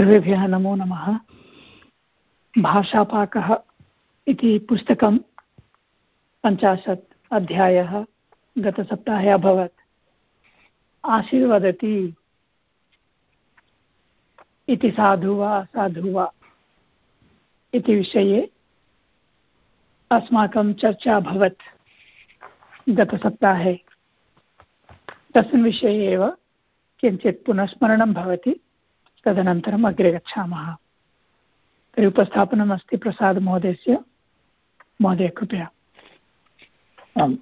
सर्वेभ्यः नमो नमः। भाषापाकः इति पुस्तकं पञ्चाशत् अध्यायः गतसप्ताहे अभवत्। आशीर्वदति। इति साधु वा साधु वा इति विषये अस्माकं चर्चा अभवत् गतसप्ताहे। तस्मिन् विषये एव किञ्चित् पुनः भवति। तदनन्तरम् अग्रे गच्छामः। तर्हि उपस्थापनम् अस्ति प्रसादमहोदयस्य। महोदय, कृपया। आम्।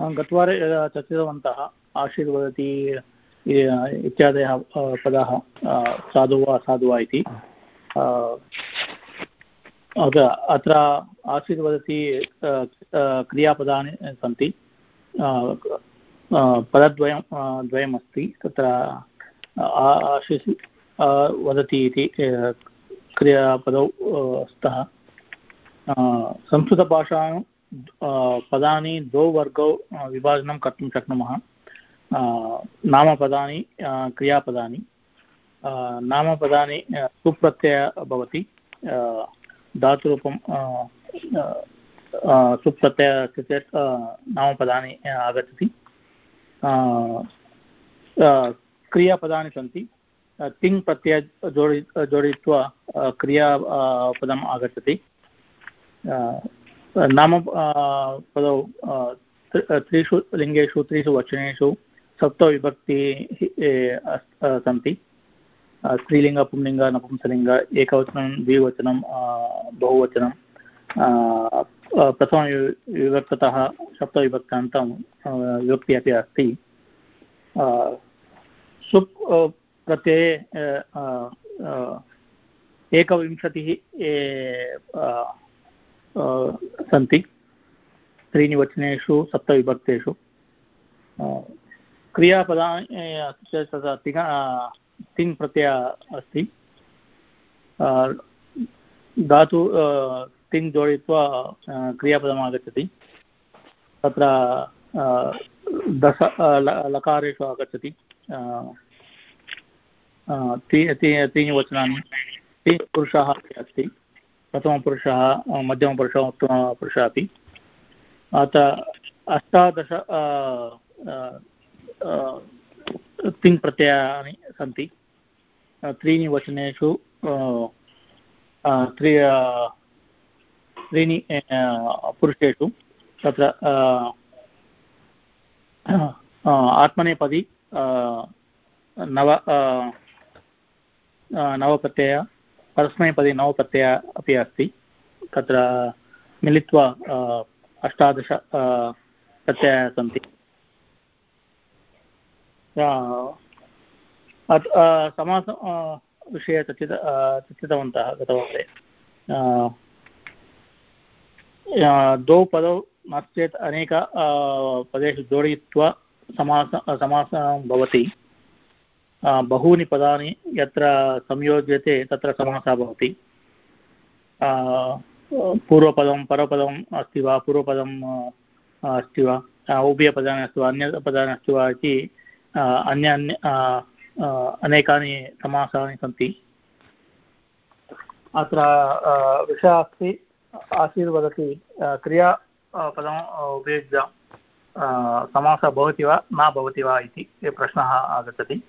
गतवारे यदा चर्चितवन्तः, आशीर्वदति इत्यादयः पदाः साधु वा साधु वा इति। अत्र आशीर्वदति क्रियापदानि सन्ति। पदद्वयं द्वयमस्ति। तत्र आशिषि वदति इति क्रियापदौ स्तः। संस्कृतभाषायां पदानि द्वौ वर्गौ विभाजनं कर्तुं शक्नुमः। नामपदानि क्रियापदानि। नामपदानि सुप्रत्यय भवति। धातुरूपं सुप्रत्यय अस्ति चेत् नामपदानि आगच्छति। क्रियापदानि सन्ति। तिङ् प्रत्यय जोडि जोडयित्वा क्रियापदम् आगच्छति। नाम पदौ त्रिषु लिङ्गेषु, त्रिषु वचनेषु सप्तविभक्ति सन्ति। स्त्रीलिङ्ग, पुंलिङ्ग, नपुंसलिङ्ग, एकवचनं, द्विवचनं बहुवचनं प्रथमविभक्ततः सप्तविभक्तान्तं विभक्ति अपि अस्ति। सुप् प्रत्यये एकविंशतिः सन्ति। त्रीणि वचनेषु सप्तविभक्तेषु क्रियापदानि तथा तिङ् तिङ् प्रत्यय अस्ति। धातु तिङ् जोडयित्वा क्रियापदम् आगच्छति। तत्र दश लकारेषु आगच्छति। त्रीणि वचनानि। त्रीणि पुरुषाः अस्ति। प्रथमपुरुषः मध्यमपुरुषः, उत्तमपुरुषः अपि। अत्र अष्टादश तिङ् प्रत्ययानि सन्ति। त्रीणि वचनेषु त्रि त्रीणि पुरुषेषु तत्र आत्मनेपदी नव नवप्रत्यय परस्मैपदी नवप्रत्यय अपि अस्ति तत्र मिलित्वा अष्टादश प्रत्ययाः सन्ति समास विषये चर्चित चर्चितवन्तः गतवारे द्वौ पदौ नास्ति चेत् अनेक पदेषु जोडयित्वा समास समासः भवति बहूनि पदानि यत्र संयोज्यते, तत्र समासः भवति। पूर्वपदं, परपदम् अस्ति वा पूर्वपदम् अस्ति वा उभयपदानि अस्ति वा अन्यपदानि अस्ति वा इति अन्य अन्य अनेकानि समासानि सन्ति। अत्र विषयः अस्ति आशीर्वदति क्रिया पदम् उपयुज्य समासः भवति वा, न भवति वा इति प्रश्नः आगच्छति।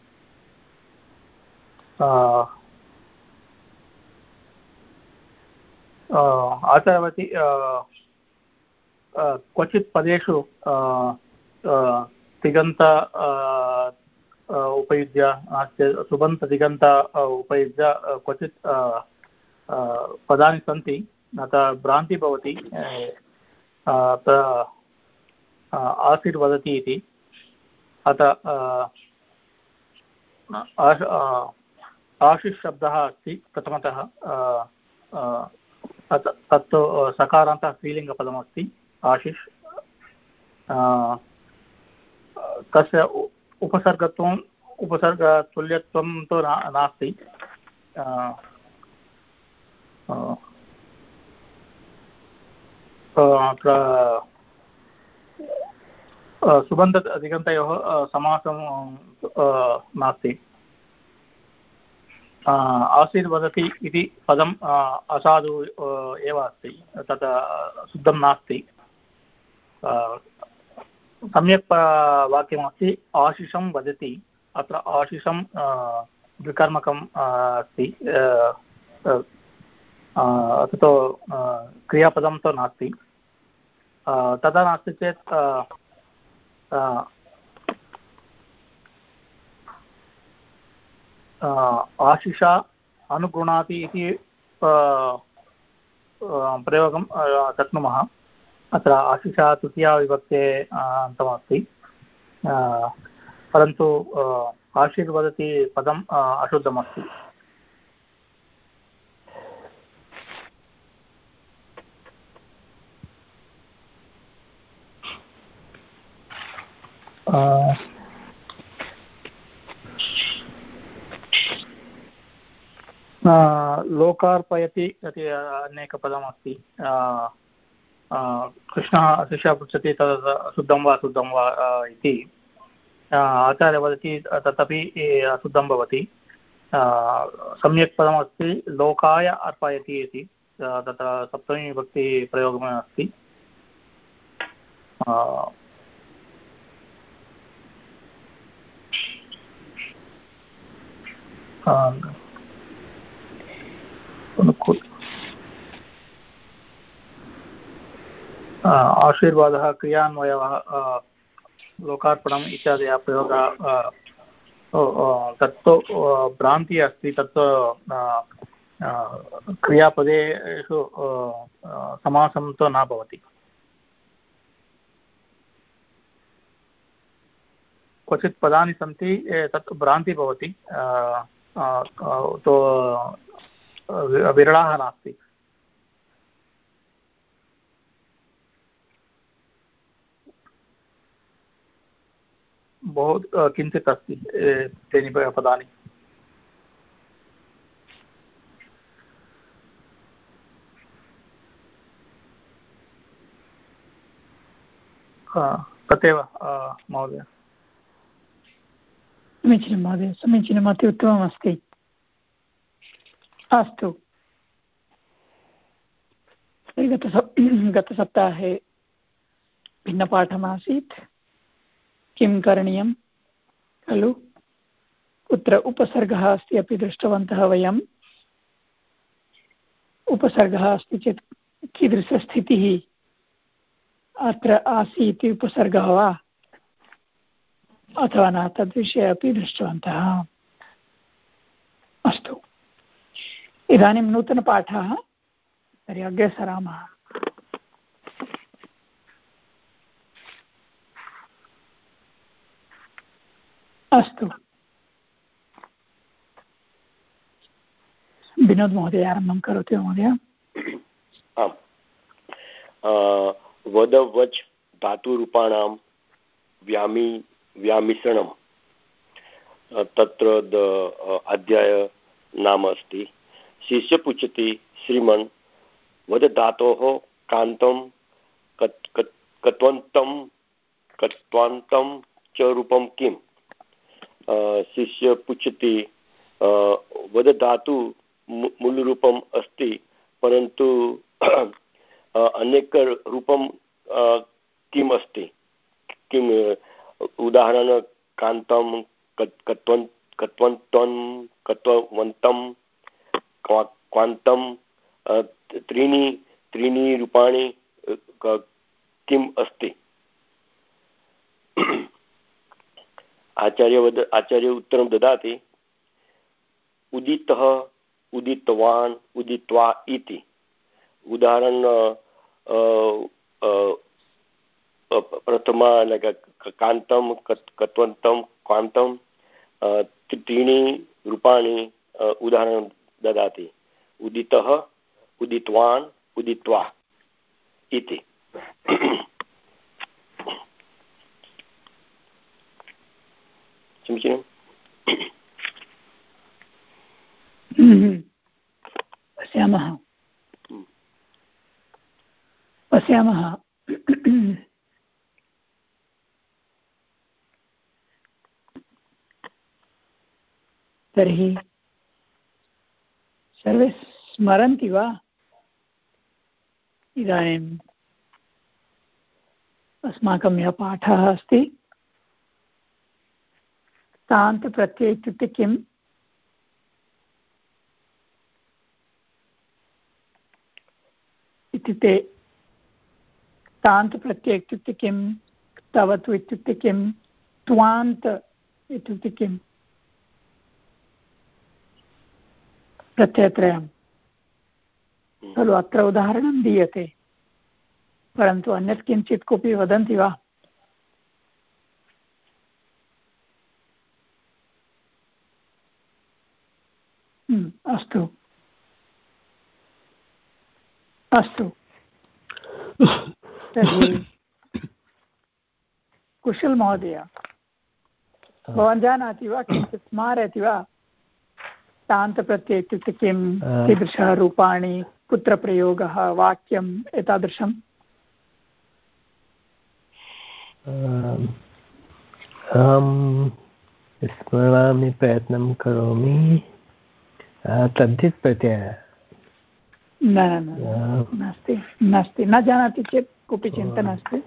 आचार्यवती क्वचित् पदेषु तिगन्त उपयुज्य सुबन्तदिगन्त उपयुज्य क्वचित् पदानि सन्ति अतः भ्रान्तिः भवति अत्र आसीत् वदति अतः आशिष् शब्दः अस्ति, प्रथमतः तत्तु सकारान्तः स्त्रीलिङ्गपदमस्ति, आशिष् तस्य उपसर्गत्वम्, उपसर्गतुल्यत्वं तु नास्ति अत्र सुबन्ध दिगन्तयोः समासं नास्ति। आसीत् वदति इति पदम् असाधु एव अस्ति। तत् शुद्धं नास्ति। सम्यक् वाक्यमस्ति। आशिषं वदति। अत्र आशिषं द्विकर्मकम् अस्ति। तत् क्रियापदं तु नास्ति। तथा नास्ति चेत् आशिषा अनुगृणाति इति प्रयोगं शक्नुमः अत्र आशिषा तृतीयाविभक्ते अन्तमस्ति परन्तु आशीर्वदति पदम् अशुद्धमस्ति। लोकार्पयति इति अनेकपदमस्ति. कृष्णः शिष्यः पृच्छति तद् अशुद्धं वा शुद्धं वा इति. आचार्य वदति तदपि अशुद्धं भवति. सम्यक् पदमस्ति, लोकाय अर्पयति इति. तत्र सप्तमी विभक्ति प्रयोगः अस्ति आशीर्वादः, क्रियान्वयः लोकार्पणम् इत्यादयः प्रयोगः तत्तु भ्रान्तिः अस्ति तत् क्रियापदेषु समासं तु न भवति। क्वचित् पदानि सन्ति तो विरलाः नास्ति। बहु किञ्चित् अस्ति तेनि पदानि। तदेव महोदय। समीचीनं महोदय समीचीनम् अति उत्तममस्ति। अस्तु। गतसप् गतसप्ताहे भिन्नपाठमासीत्। किं करणीयं? खलु? कुत्र उपसर्गः अस्ति अपि दृष्टवन्तः वयम्? उपसर्गः अस्ति चेत् कीदृशस्थितिः? अत्र आसीत् उपसर्गः वा? अथवा न, तद्विषये अपि दृष्टवन्तः। अस्तु। इदानीं नूतनपाठः, तर्हि अग्रे सरामः। अस्तु। विनोद् महोदय, आरम्भं करोति महोदय। वदवच् धातुरूपाणां व्यामि, व्यामिश्रणं। तत्र द अध्याय नाम अस्ति। शिष्य पृच्छति श्रीमन् वद धातोः कान्तं कत्वन्तं, कत्वान्तं च रूपं किम् शिष्य पृच्छति वद धातु मूलरूपम् अस्ति, परन्तु अनेकरूपं किम् अस्ति? किम्, उदाहरण, कान्तं कत्वन्, कत्वन्तं, कत्ववन्तं क्वान्तं त्रीणि त्रीणि रूपाणि किम् अस्ति? आचार्य आचार्य उत्तरं ददाति। उदितः, उदितवान्, उदित्वा इति। उदाहरण प्रथमा कान्तं कत्वन्तं, क्वान्तं त्रीणि रूपाणि उदाहरणं ददाति। उदितः उदितवान् उदित्वा इति। समीचीनम् पश्यामः। पश्यामः। तर्हि सर्वे स्मरन्ति वा? इदानीम् अस्माकं यः पाठः अस्ति, तान्तप्रत्यय इत्युक्ते किम्? इत्युक्ते तान्तप्रत्यय इत्युक्ते किं इत्युक्ते किं त्वान्त इत्युक्ते किम्? प्रत्ययत्रयं खलु अत्र उदाहरणं दीयते। परन्तु अन्यत् किञ्चित् कोऽपि वदन्ति वा? हम्म, अस्तु। अस्तु। तर्हि कुशल महोदय। भवान् जानाति वा किञ्चित् स्मारयति वा? तान्तप्रत्यय इत्युक्ते किं कीदृशः रूपाणि? कुत्र प्रयोगः वाक्यम् एतादृशम्? अहं स्मरामि प्रयत्नं करोमि। तद्धित् प्रत्ययः न न नास्ति नास्ति। न जानाति चेत् कोऽपि चिन्ता नास्ति।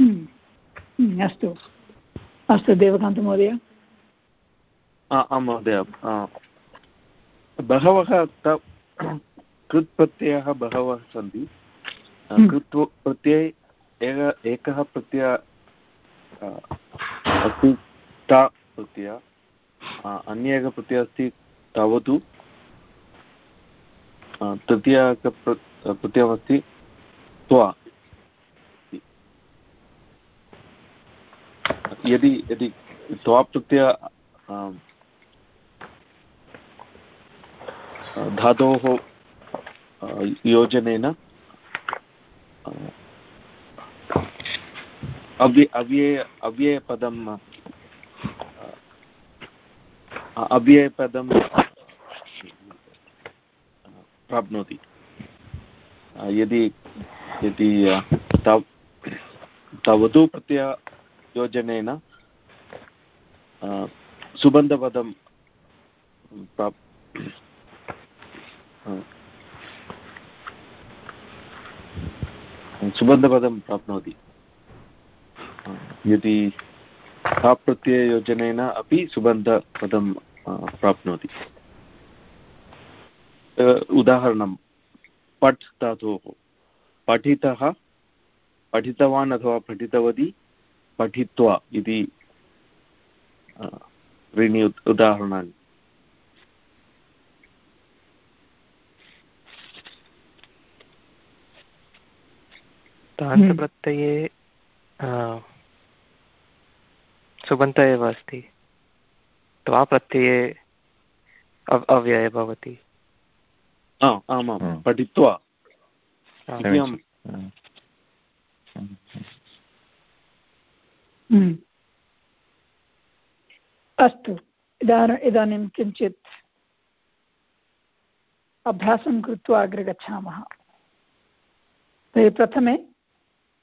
हम्म, हम्म, अस्तु। अस्तु देवकान्तमहोदय आं महोदय बहवः कृत् प्रत्ययः बहवः सन्ति। कृत् प्रत्यये एक एकः प्रत्यय अस्ति ता प्रत्यय अन्य एकः प्रत्ययः अस्ति तावतु तृतीय प्रत्ययमस्ति त्वा यदि यदि त्वा प्रत्यय धातोः योजनेन अव्य, अव्यय, अव्ययपदं अव्ययपदं प्राप्नोति। यदि यदि तव तवतु प्रत्यययोजनेन सुबन्धपदं प्राप् सुबन्धपदं प्राप्नोति। यदि प्रत्यययोजनेन अपि सुबन्धपदं प्राप्नोति। उदाहरणं पठ् धातोः पठितः, पठितवान् अथवा पठितवती पठित्वा इति त्रीणि उदाहरणानि तान्तप्रत्यये सुबन्त एव अस्ति त्वा प्रत्यये अव्यये भवति आमां पठित्वा। अस्तु। इदानीम् इदानीं किञ्चित् अभ्यासं कृत्वा अग्रे गच्छामः। तर्हि प्रथमे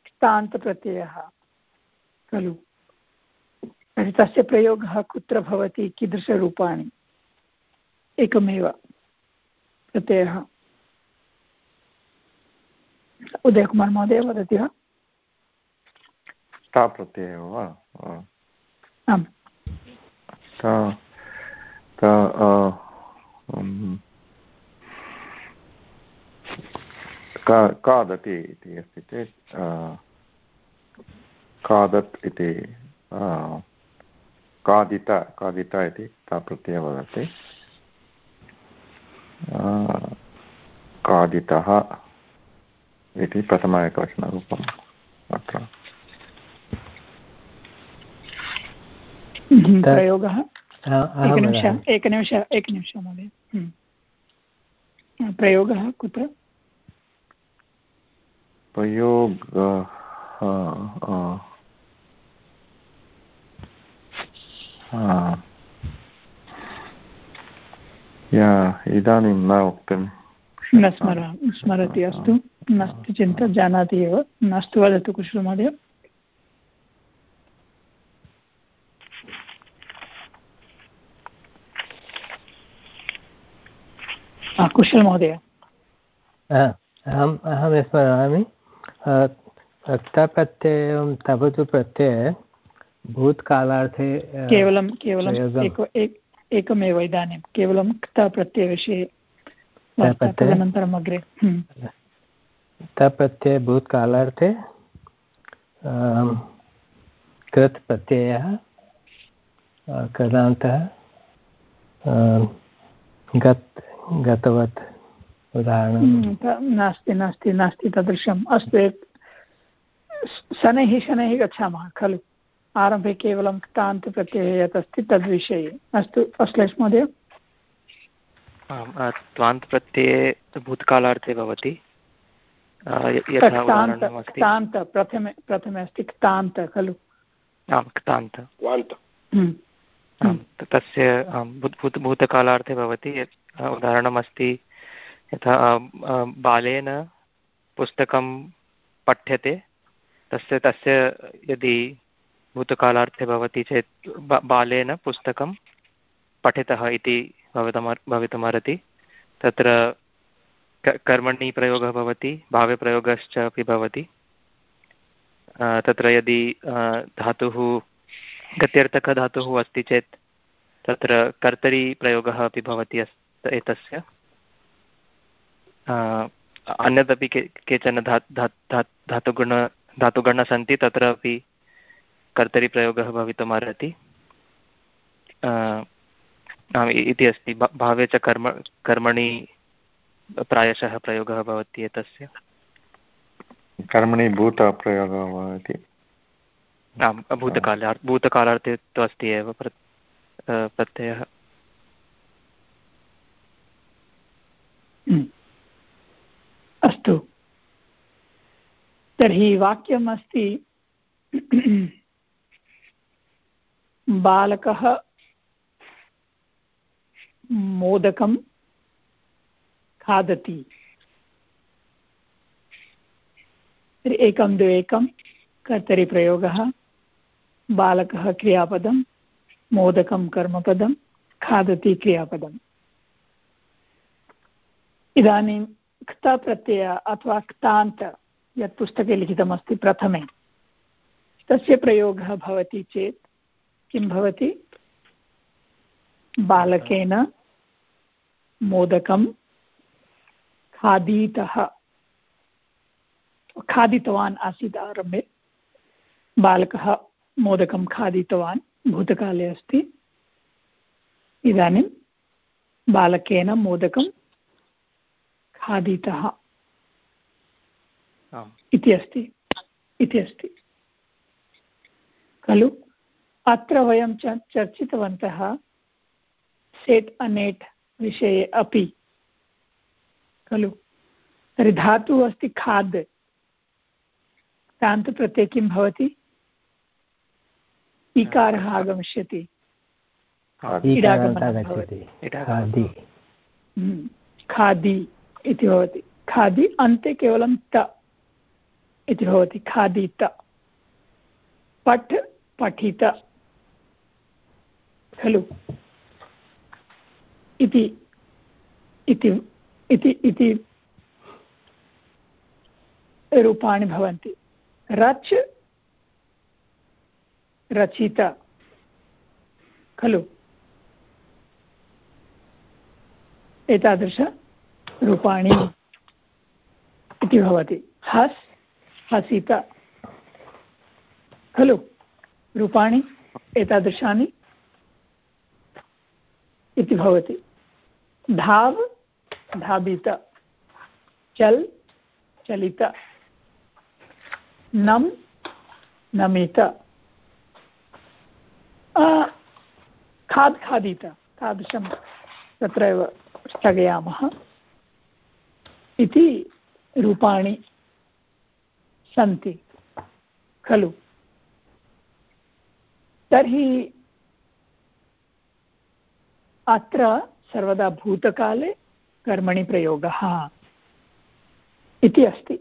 क्तान्तप्रत्ययः खलु। तर्हि तस्य प्रयोगः कुत्र भवति, कीदृशरूपाणि? एकमेव प्रत्ययः। उदयकुमार् महोदय, वदति वा? प्रत्ययः वा? आम्। खादति इति अस्ति चेत् खादत् इति खादित खादित इति प्रत्ययः वदति। खादितः इति प्रथम एकवचनरूपम् अत्र। प्रयोगः। एकनिमिष एकनिमिष एकनिमिषः महोदय। हम्म। प्रयोगः कुत्र? प्रयोगः इदानीं न उक्तं। न स्मर स्मरति अस्तु। नास्ति चिन्ता जानाति एव। नास्तु वदतु कुशलमहोदय कुशल महोदय। अहम् अहं स्मरामि क्तप्रत्ययं तवतु प्रत्यये भूतकालार्थे केवलं केवलं एकमेव इदानीं केवलं क्तप्रत्ययविषये तदनन्तरम् अग्रे। तप्रत्यये भूतकालार्थे कृत् प्रत्ययः कृदान्तः गत् गतवत् उदाहरणं। नास्ति नास्ति नास्ति तादृशम्। अस्तु शनैः शनैः गच्छामः खलु। आरम्भे केवलं क्तान्तप्रत्ययः यत् अस्ति तद्विषये। अस्तु अश्लेष महोदय। त्वान्त् प्रत्यये भूतकालार्थे भवति। क्तान्त प्रथमे प्रथमे अस्ति क्तान्त खलु। आं क्तान्त। तस्य भूतकालार्थे भवति उदाहरणमस्ति यथा बालेन पुस्तकं पठ्यते तस्य तस्य यदि भूतकालार्थे भवति चेत् बालेन पुस्तकं पठितः इति भवितुम् भवितुमर्हति तत्र कर्मणि प्रयोगः भवति भाव्यप्रयोगश्च अपि भवति तत्र यदि धातुः गत्यर्थकधातुः अस्ति चेत् तत्र कर्तरिप्रयोगः अपि भवति अस्, एतस्य। अन्यदपि के, केचन धा धा धा, धातुगुण, धातुगणः सन्ति तत्र अपि कर्तरिप्रयोगः भवितुम् अर्हति इति अस्ति। भावे च कर्म, कर्मणि प्रायशः प्रयोगः भवति एतस्य। कर्मणि भूतप्रयोगः भवति। आम् भूतकाले भूतकालार्थे तु अस्ति एव प्रत्ययः। अस्तु। तर्हि वाक्यम् अस्ति बालकः मोदकं खादति। एकं द्वे एकं कर्तरिप्रयोगः। बालकः क्रियापदं, मोदकं कर्मपदं, खादति क्रियापदम् इदानीं क्तप्रत्यय अथवा क्तान्त यत् पुस्तके लिखितमस्ति प्रथमे, तस्य प्रयोगः भवति चेत् किं भवति? बालकेन मोदकं खादितः, खादितवान् आसीत् आरम्भे, बालकः मोदकं खादितवान् भूतकाले अस्ति। इदानीं बालकेन मोदकं खादितः। इति अस्ति। इति अस्ति। खलु अत्र वयं च चर्चितवन्तः सेट् अनेट् विषये अपि। खलु तर्हि धातुः अस्ति खाद्। तान्तप्रत्यये किं भवति? इकारः आगमिष्यति। हम्म, खादि इति भवति। खादि अन्ते केवलं त इति भवति। खादित पठ पठित। खलु। इति इति रूपाणि भवन्ति। रच् रचित। खलु। एतादृशरूपाणि इति भवति। हस्, हसित। खलु। रूपाणि एतादृशानि इति भवति। धाव् धाबित चल्, चलित। नम्, नमित। खाद् खादित, तादृशं तत्रैव स्थगयामः। इति रूपाणि सन्ति, खलु। तर्हि अत्र सर्वदा भूतकाले कर्मणि प्रयोगः इति अस्ति।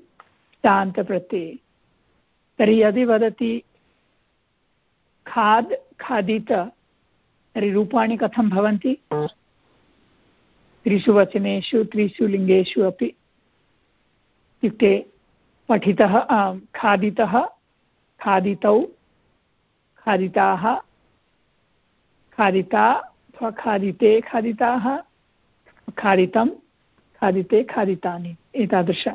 तान्तप्रत्यये तर्हि यदि वदति खाद् खादित तर्हि रूपाणि कथं भवन्ति? त्रिषु वचनेषु, त्रिषु लिङ्गेषु अपि इत्युक्ते पठितः खादितः, खादितौ, खादिताः, खादिता अथवा खादिते, खादिताः खादितं खादिते, खादितानि, एतादृश।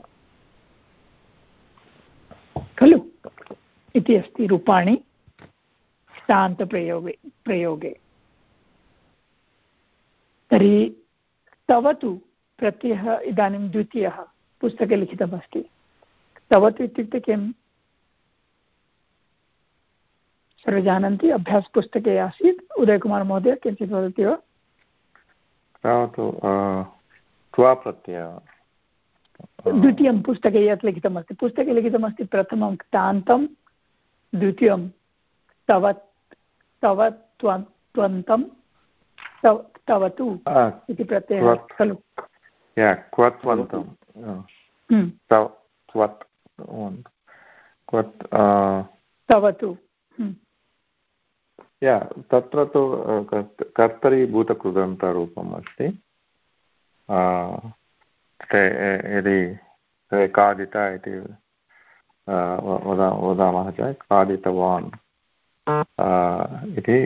खलु? इति अस्ति रूपाणि। शान्तप्रयोगे प्रयोगे तर्हि तव तु प्रत्ययः इदानीं द्वितीयः पुस्तके लिखितमस्ति। तव तु इत्युक्ते किम्? सर्वे जानन्ति अभ्यासपुस्तके आसीत्। उदयकुमारमहोदय किञ्चित् वदति वा? द्वितीयं पुस्तके यत् लिखितमस्ति। पुस्तके लिखितमस्ति प्रथमं क्तान्तं द्वितीयं तव तव त्वन्तं तवतु इति प्रत्ययः खलु। हम्म। तवतु हम्म। या तत्र तु कर्तरीभूतकृदन्तरूपम् अस्ति। यदि खादिता इति वदामः चेत् खादितवान् इति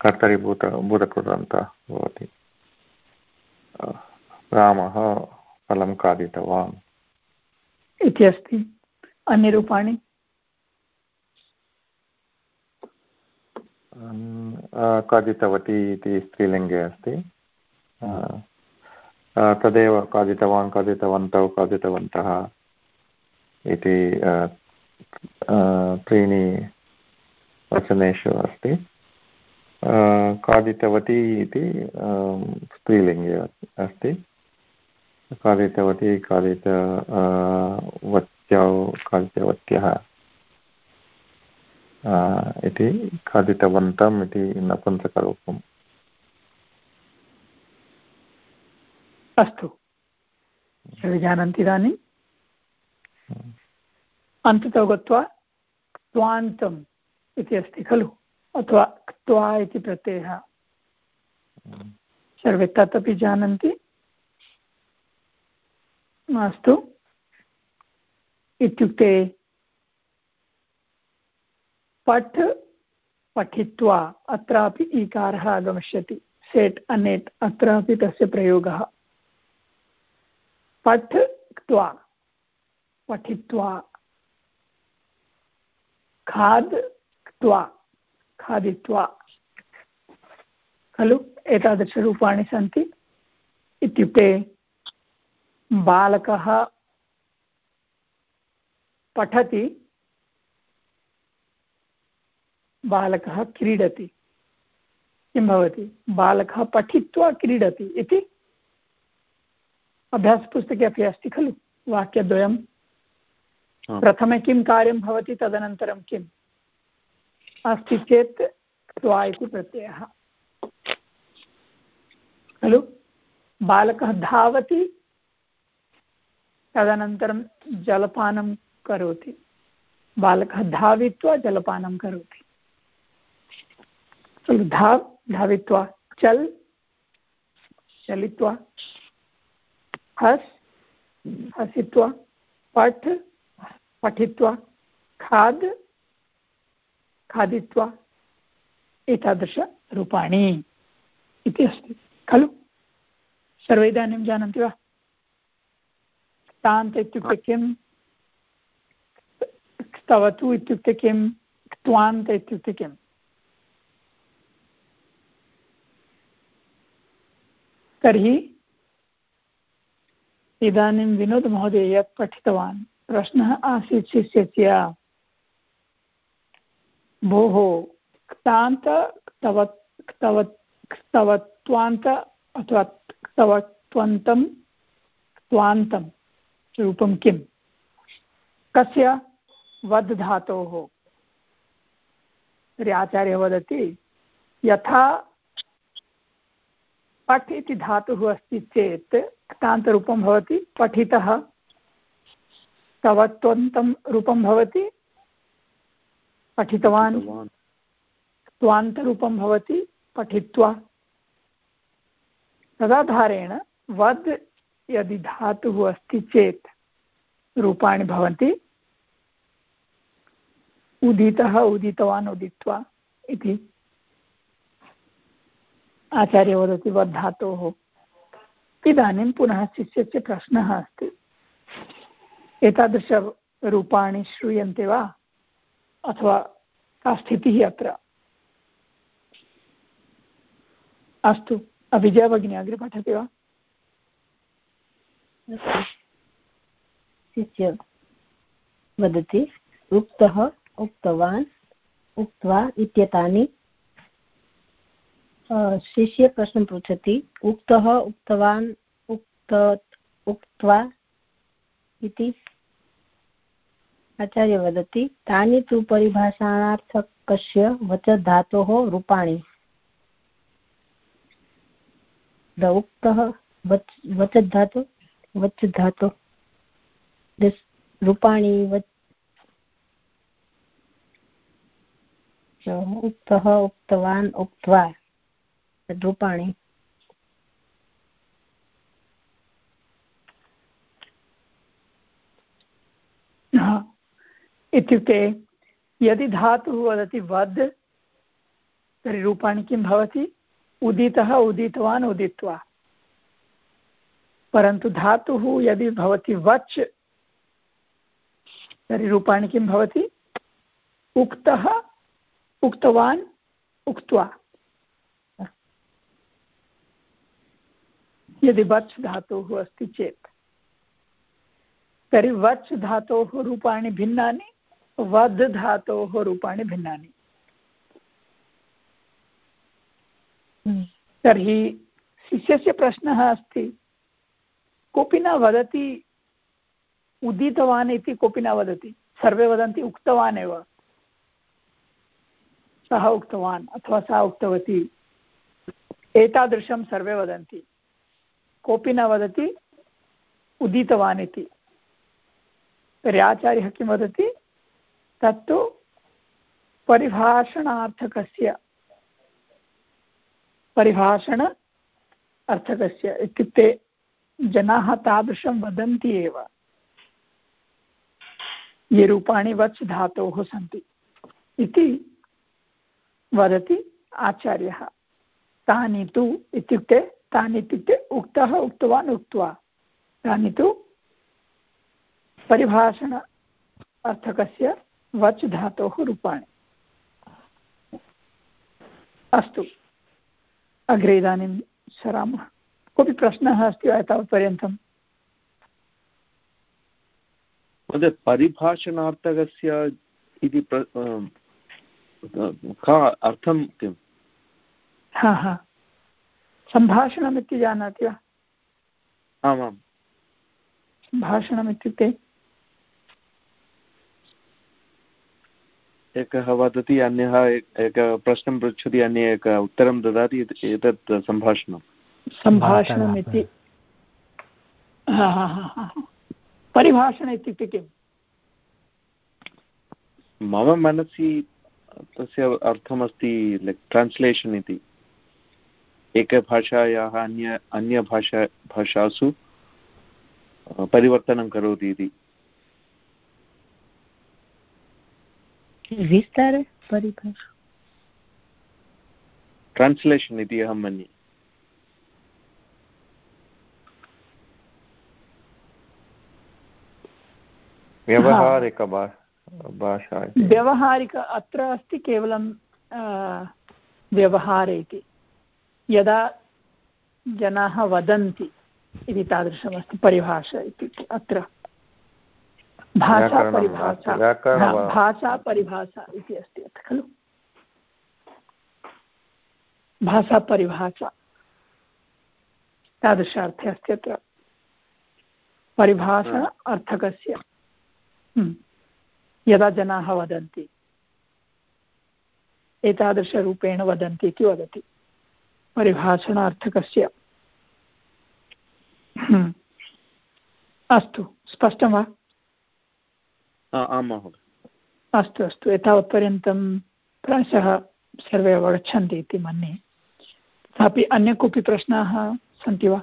कर्तरीभूत भूतकृदन्तः भवति। रामः फलं खादितवान्। इति अस्ति। अन्यरूपाणि खादितवती इति स्त्रीलिङ्गे अस्ति। तदेव खादितवान् खादितवन्तौ खादितवन्तः इति त्रीणि वचनेषु अस्ति खादितवती इति स्त्रीलिङ्गे अस्ति खादितवती खादित वत्यौ खादितवत्यः इति खादितवन्तम् इति नपुंसकरूपम् अस्तु सर्वे जानन्ति इदानीम् अन्ततो गत्वा त्वान्तम् इति अस्ति, खलु? अथवा क्त्वा इति प्रत्ययः। सर्वे तदपि जानन्ति। अस्तु इत्युक्ते पठ् पठित्वा अत्रापि ईकारः आगमिष्यति। सेट् अनेट् अत्रापि तस्य प्रयोगः। पठ् क्त्वा पठित्वा खाद् क्त्वा खादित्वा। खलु? एतादृशरूपाणि सन्ति। इत्युक्ते बालकः पठति, बालकः क्रीडति। किं भवति? बालकः पठित्वा क्रीडति इति अभ्यासपुस्तके अपि अस्ति खलु। वाक्यद्वयं प्रथमे किं कार्यं भवति, तदनन्तरं किम्? अस्ति चेत् त्वा इति प्रत्ययः। खलु? बालकः धावति, तदनन्तरं जलपानं करोति। बालकः धावित्वा जलपानं करोति। खलु? धाव् धावित्वा चल्, चलित्वा, हस्, हसित्वा, पठ् पठित्वा, खाद्, खादित्वा एतादृशरूपाणि इति अस्ति। खलु? सर्वे इदानीं जानन्ति वा? तान्त इत्युक्ते किं? स्तवतु इत्युक्ते किं? त्वान्त इत्युक्ते किम्? तर्हि इदानीं विनोदमहोदय यत् पठितवान् प्रश्नः आसीत् शिष्यस्य। भोः, क्तान्त, क्तवत् क्तवत् क्तवत्वान्त अथवा क्तवत्वन्तं त्वान्तं रूपं किम्? कस्य? वद् धातोः तर्हि आचार्यः वदति, यथा पठ् इति धातुः अस्ति चेत् क्तान्तरूपं भवति पठितः। तवत्वन्तं रूपं भवति। पठितवान्। त्वान्तरूपं भवति पठित्वा। तदाधारेण वद् यदि धातुः अस्ति चेत् रूपाणि भवन्ति उदितः उदितवान् उदित्वा इति। आचार्य वदति वद् धातोः। इदानीं पुनः शिष्यस्य प्रश्नः अस्ति। एतादृशरूपाणि श्रूयन्ते वा? अथवा का स्थितिः अत्र? अस्तु, अभिजया भगिनी, अग्रे पठति वा? शिष्य वदति, उक्तः, उक्तवान्, उक्त्वा इत्येतानि? शिष्य प्रश्नं पृच्छति, उक्तः, उक्तवान्, उक्त, उक्त्वा इति आचार्य वदति तानि तु परिभाषाणार्थकस्य वच धातोः रूपाणि। द उक्तः वच् वच धातु वच् धातु रूपाणि वच् उक्तः उक्तवान् उक्त्वा रूपाणि इत्युक्ते यदि धातुः वदति वद्, तर्हि रूपाणि किं भवति? उदितः उदितवान्, उदित्वा। परन्तु धातुः यदि भवति वच्, तर्हि रूपाणि किं भवति? उक्तः, उक्तवान्, उक्त्वा। यदि वच् धातुः अस्ति चेत्। तर्हि वच् धातोः रूपाणि भिन्नानि वद् धातोः रूपाणि भिन्नानि। हम्म। तर्हि शिष्यस्य प्रश्नः अस्ति कोऽपि न वदति उदितवान् इति कोऽपि न वदति सर्वे वदन्ति उक्तवान् एव। सः उक्तवान् अथवा सा उक्तवती। एतादृशं सर्वे वदन्ति। कोऽपि न वदति उदितवान् इति। तर्हि आचार्यः किं वदति? तत्तु परिभाषणार्थकस्य परिभाषण अर्थकस्य इत्युक्ते जनाः तादृशं वदन्ति एव। ये रूपाणि वच् धातोः सन्ति इति वदति आचार्यः। तानि तु इत्युक्ते तानि इत्युक्ते उक्तः उक्तवान् उक्त्वा तानि तु परिभाषण अर्थकस्य वच् धातोः रूपाणि। अस्तु। अग्रे इदानीं सरामः। कोऽपि प्रश्नः अस्ति वा एतावत्पर्यन्तम्? महोदय परिभाषणार्थकस्य इति का अर्थं किम्? हा हा। सम्भाषणमिति जानाति वा? आमां सम्भाषणम् एकः वदति अन्यः एकः प्रश्नं पृच्छति अन्ये एकः उत्तरं ददाति एतत् सम्भाषणं सम्भाषणम् इति परिभाषण इत्युक्ते किम्? मम मनसि तस्य अर्थमस्ति लैक् ट्रान्स्लेशन् इति। एकभाषायाः अन्य अन्यभाषा भाषासु परिवर्तनं करोति इति। विस्तार परिभाषा ट्रान्स्लेशन् इति अहं मन्ये। व्यवहारिक अत्र अस्ति केवलं व्यवहारे इति। यदा जनाः वदन्ति इति तादृशमस्ति परिभाषा इत्युक्ते अत्र। भाषापरिभाषा भाषापरिभाषा इति अस्ति अत्र खलु? भाषापरिभाषा तादृशार्थे अस्ति अत्र। परिभाषा अर्थकस्य। हम्म। यदा जनाः वदन्ति। एतादृशरूपेण वदन्ति इति वदति। परिभाषणार्थकस्य। हम्म। अस्तु स्पष्टं वा? आं महोदय। अस्तु अस्तु। एतावत्पर्यन्तं प्रायशः सर्वे अवगच्छन्ति इति मन्ये। तथापि अन्य कोऽपि प्रश्नाः सन्ति वा?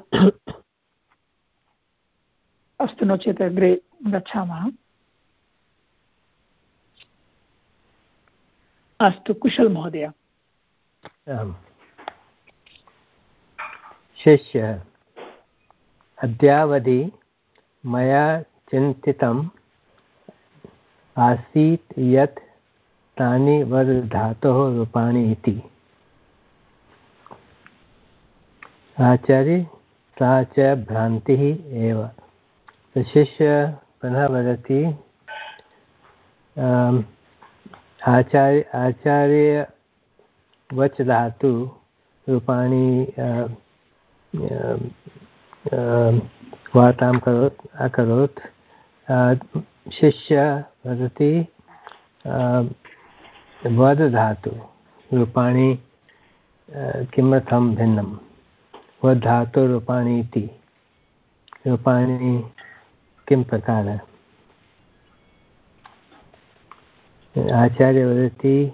अस्तु नो चेत् अग्रे गच्छामः। अस्तु कुशल महोदय। शिष्य अद्यावधि मया चिन्तितम् आसीत् यत् तानि वदधातोः रूपाणि इति। आचार्य, सा च भ्रान्तिः एव। शिष्य पुनः वदति आचार्य आचार्य वच धातु रूपाणि वार्तां करोत्, अकरोत्। शिष्य वदति वद धातु रूपाणि किमर्थं भिन्नं वद धातुरूपाणि इति। रूपाणि किं प्रकार? आचार्य वदति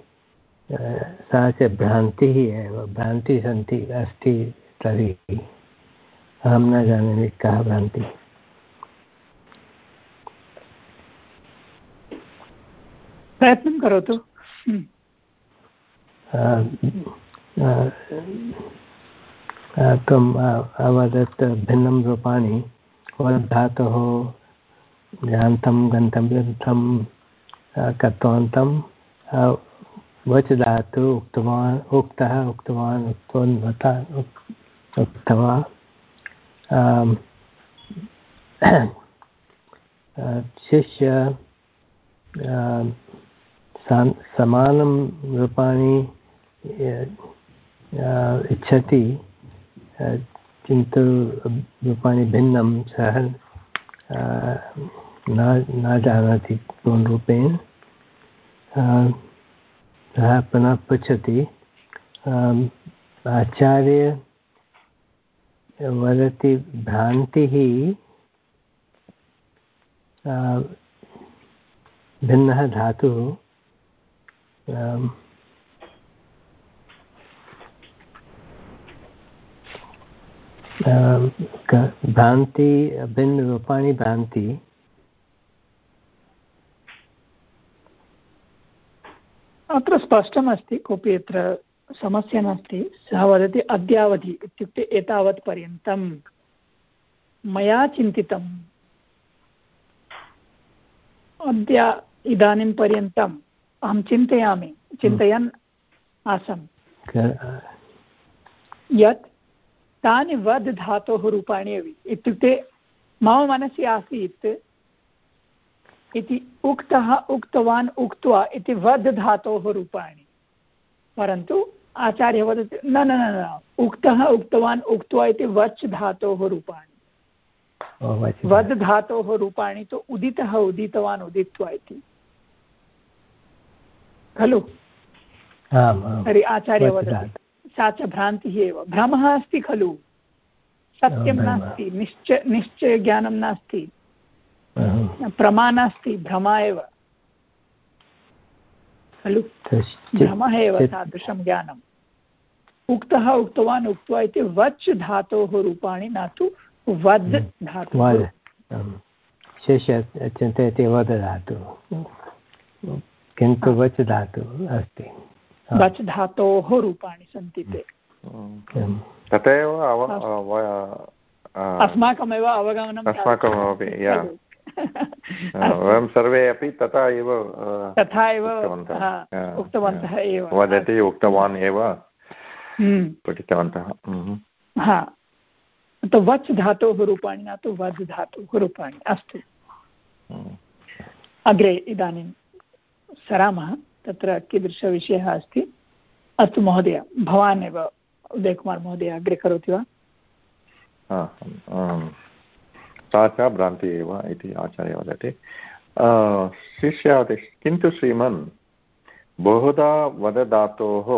सा च भ्रान्तिः एव। भ्रान्तिः सन्ति, अस्ति तर्हि। अहं न जानामि कः भ्रान्तिः। प्रयत्नं करोतु। त्वम् अवदत् भिन्नं रूपाणि। धातोः ज्ञान्तं गन्तव्यं कृतवन्तं धातु उक्तवान्, उक्तः, उक्तवान् उक्तवान् शिष्य समानं रूपाणि इच्छति किन्तु रूपाणि भिन्नं सः न न जानाति पूर्णरूपेण सः पुनः पृच्छति आचार्य वदति भ्रान्तिः भिन्नः धातुः। भ्रान्ति भिन्नरूपाणि भ्रान्ति अत्र स्पष्टमस्ति कोऽपि अत्र समस्या नास्ति, सः वदति अद्यावधि इत्युक्ते एतावत् पर्यन्तं। मया चिन्तितम्। अद्य इदानीं पर्यन्तम् अहं चिन्तयामि चिन्तयन् आसम्। यत् तानि वद् धातोः रूपाणि अपि इत्युक्ते मम मनसि आसीत् इति उक्तः उक्तवान् उक्त्वा इति वद् धातोः रूपाणि। परन्तु आचार्यः वदति न न न उक्तः उक्तवान् उक्त्वा इति वच् धातोः रूपाणि। वद् धातोः रूपाणि तु उदितः उदितवान् उदित्वा इति। खलु? तर्हि आचार्य वदति। सा च भ्रान्तिः एव। भ्रमः अस्ति खलु? सत्यं नास्ति निश्चय निश्चयज्ञानं नास्ति। प्रमा नास्ति भ्रमा एव। खलु? भ्रमः एव तादृशं ज्ञानम्। उक्तः उक्तवान् उक्त्वा इति वच् धातोः रूपाणि न तु वद् धातुः। शेष चिन्तयति वद धातुः। किन्तु वच् धातुः अस्ति। वच् धातोः रूपाणि सन्ति ते। तथैव अस्माकमेव अवगमनम् अस्माकमपि वयं सर्वे अपि तथा एव तथा एव उक्तवन्तः। एव। वदति उक्तवान् एव। पठितवन्तः। हा। तो वच् धातोः रूपाणि न तु वध् धातोः रूपाणि। अस्तु। अग्रे इदानीं। सरामः तत्र कीदृशविषयः अस्ति? अस्तु महोदय भवान् एव उदयकुमार् महोदय अग्रे करोति वा? सा च भ्रान्ति एव इति आचार्य वदति। शिष्य वदति किन्तु श्रीमन्, बहुधा वदधातोः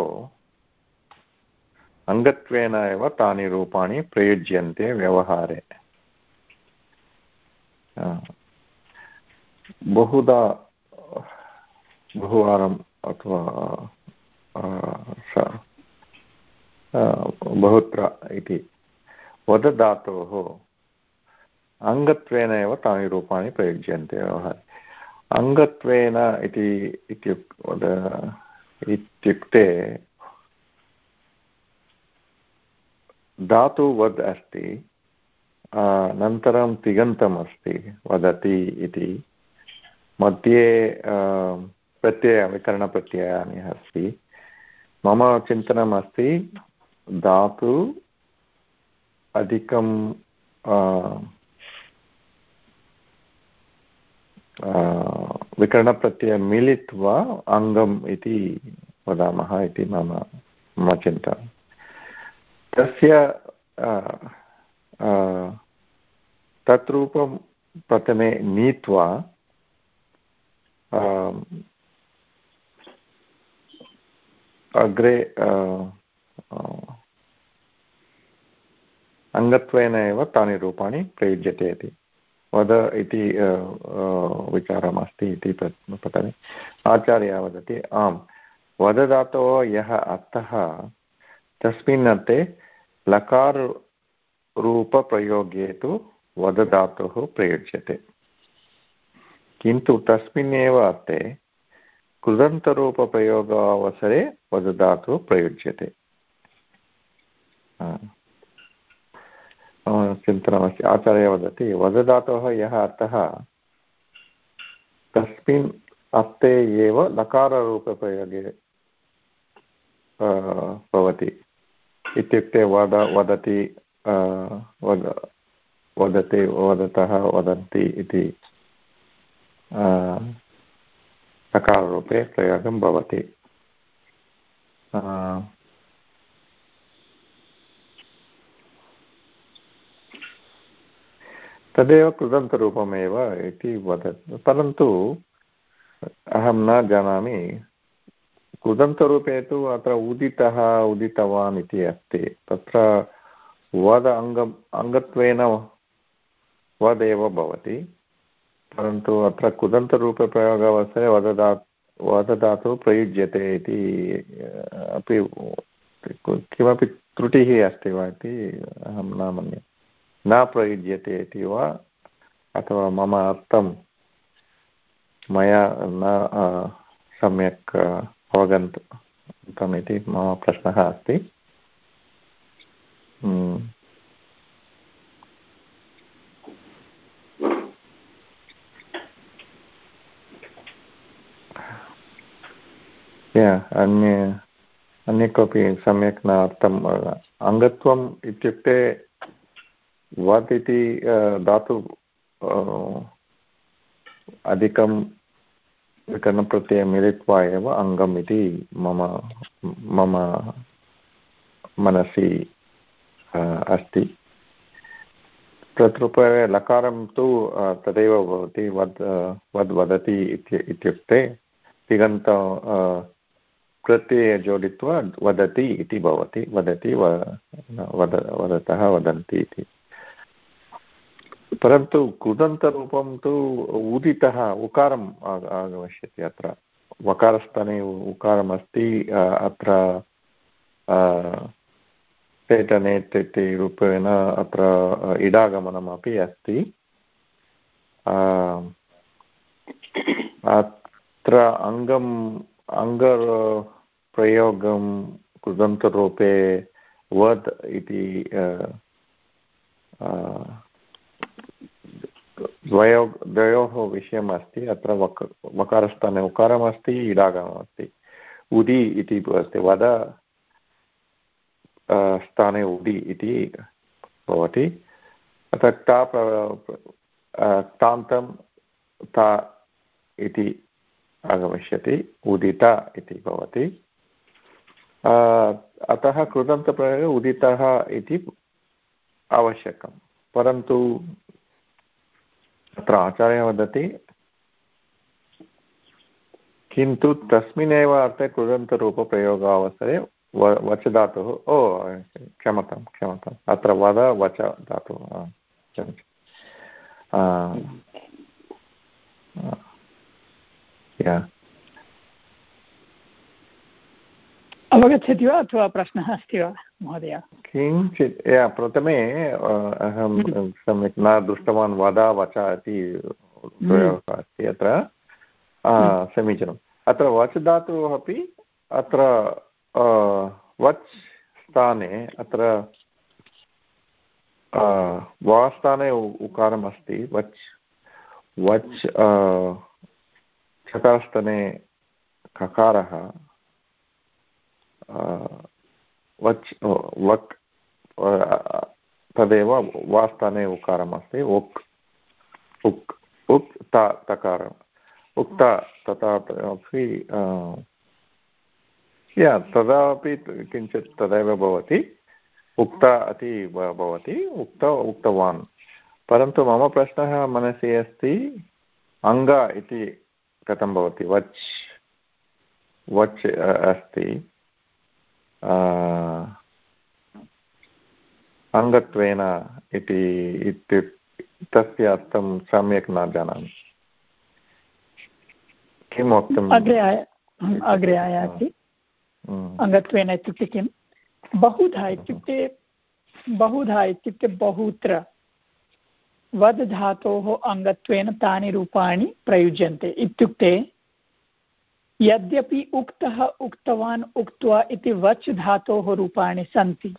अङ्गत्वेन एव तानि रूपाणि प्रयुज्यन्ते व्यवहारे। बहुधा बहुवारम् अथवा बहुत्र इति वदधातोः अङ्गत्वेन एव तानि रूपाणि प्रयुज्यन्ते अङ्गत्वेन इति इत्युक्ते धातुवद् अस्ति अनन्तरं तिगन्तम् अस्ति, वदति इति। मध्ये प्रत्यय विकरणप्रत्ययानि अस्ति मम चिन्तनम् अस्ति धातु अधिकं विकरणप्रत्ययं मिलित्वा अङ्गम् इति वदामः इति मम मम चिन्ता। तस्य तत् प्रथमे नीत्वा अग्रे अङ्गत्वेन एव तानि रूपाणि प्रयुज्यते इति। वद इति विचारमस्ति इति पठामि आचार्यः वदति, आम् वदधातोः यः अर्थः, तस्मिन् अर्थे लकाररूपप्रयोगे तु वदधातुः प्रयुज्यते। किन्तु तस्मिन्नेव अर्थे कृदन्तरूपप्रयोगावसरे वदधातुः प्रयुज्यते। चिन्तनमस्ति, आचार्यः वदति वदधातोः यः अर्थः, तस्मिन् अर्थे एव लकाररूपप्रयोगे भवति। इत्युक्ते वद, वदति वद, वदति, वदतः, वदन्ति इति। सकाररूपे प्रयोगं भवति। तदेव कृदन्तरूपमेव इति वदति। परन्तु अहं न जानामि कृदन्तरूपे तु अत्र उदितः उदितवान् इति अस्ति। तत्र वद अङ्गम् अङ्गत्वेन वदेव भवति। परन्तु अत्र कुदन्तरूपप्रयोगावसरे वददा वदधातुः प्रयुज्यते इति अपि किमपि त्रुटिः अस्ति वा इति अहं न मन्ये। न प्रयुज्यते इति वा, अथवा मम अर्थं मया न सम्यक् अवगन्तम् मम प्रश्नः अस्ति। अन्ये, अन्य कोऽपि सम्यक् न अर्थम् अङ्गत्वम् इत्युक्ते वत् इति धातु अधिकं विकरणप्रत्ययं मिलित्वा एव अङ्गम् इति मम मम मनसि अस्ति। तत्रूपे लकारं तु तदेव भवति, वद् वद् वदति इत्युक्ते तिगन्त प्रत्यये जोडित्वा वदति इति भवति, वदति वद, वदतः वदन्ति इति। परन्तु कृदन्तरूपं तु उदितः उकारम् आगमिष्यति अत्र। वकारस्थाने उकारमस्ति अत्र पेटनेट् इति रूपेण अत्र इडागमनमपि अस्ति। अत्र अङ्गम् अङ्गप्रयोगं कृदन्तरूपे वद् इति द्वयो, द्वयोः विषयम् अस्ति अत्र वक्, वकारस्थाने उकारमस्ति, इडागममस्ति। उदि इति अस्ति, वद स्थाने उदि इति भवति। अतः ता तान्तं ता इति आगमिष्यति, उदित इति भवति। अतः कृदन्तप्रयोगे उदितः इति आवश्यकं परन्तु अत्र आचार्यः वदति, किन्तु तस्मिन्नेव अर्थे कृदन्तरूपप्रयोगावसरे व वच धातुः ओ, क्षमतां, क्षमताम्। अत्र वद, वच, धातुः अवगच्छति वा अथवा प्रश्नः अस्ति वा महोदय? किञ्चित् प्रथमे अहं सम्यक् न दृष्टवान् वदा वच इति प्रयोगः अस्ति अत्र। समीचीनम्। अत्र वच् धातुः अपि अत्र वच् स्थाने अत्र वा स्थाने उकारम् अस्ति वच् वच् चकारस्थाने ककारः। वच्, वक् तदेव वास्थाने उकारम् अस्ति उक् उक् उक्, त तकारम् उक्त तथापि या, तदापि किञ्चित् तदेव भवति। उक्त इति भवति। उक्त, उक्तवान्। परन्तु मम प्रश्नः मनसि अस्ति, अङ्ग इति कथं भवति? वच् वच् अस्ति। अङ्गत्वेन इति तस्य अर्थं सम्यक् न जानामि। किं वक्तुम्? अग्रे अग्रे आयाति। अङ्गत्वेन इत्युक्ते किं बहुधा इत्युक्ते बहुधा इत्युक्ते बहुत्र। वद् धातोः अङ्गत्वेन तानि रूपाणि प्रयुज्यन्ते। इत्युक्ते यद्यपि उक्तः उक्तवान् उक्त्वा इति वच् धातोः रूपाणि सन्ति।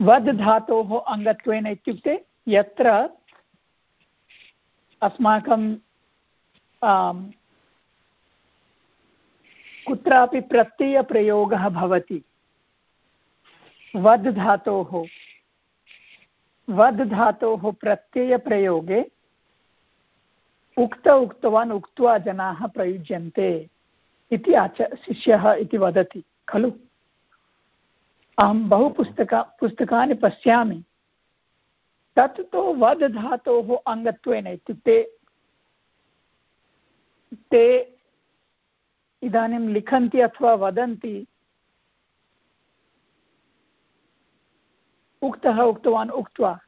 वद् धातोः अङ्गत्वेन इत्युक्ते यत्र अस्माकं कुत्रापि प्रत्ययप्रयोगः भवति, वद् धातोः। वद् धातोः प्रत्ययप्रयोगे उक्त उक्तवान् उक्त्वा जनाः प्रयुज्यन्ते इति आच शिष्यः इति वदति, खलु? अहं बहु पुस्तका, पुस्तकानि पश्यामि। तत् तु वद् धातोः अङ्गत्वेन इत्युक्ते ते इदानीं लिखन्ति अथवा वदन्ति, उक्तः उक्तवान् उक्त्वा,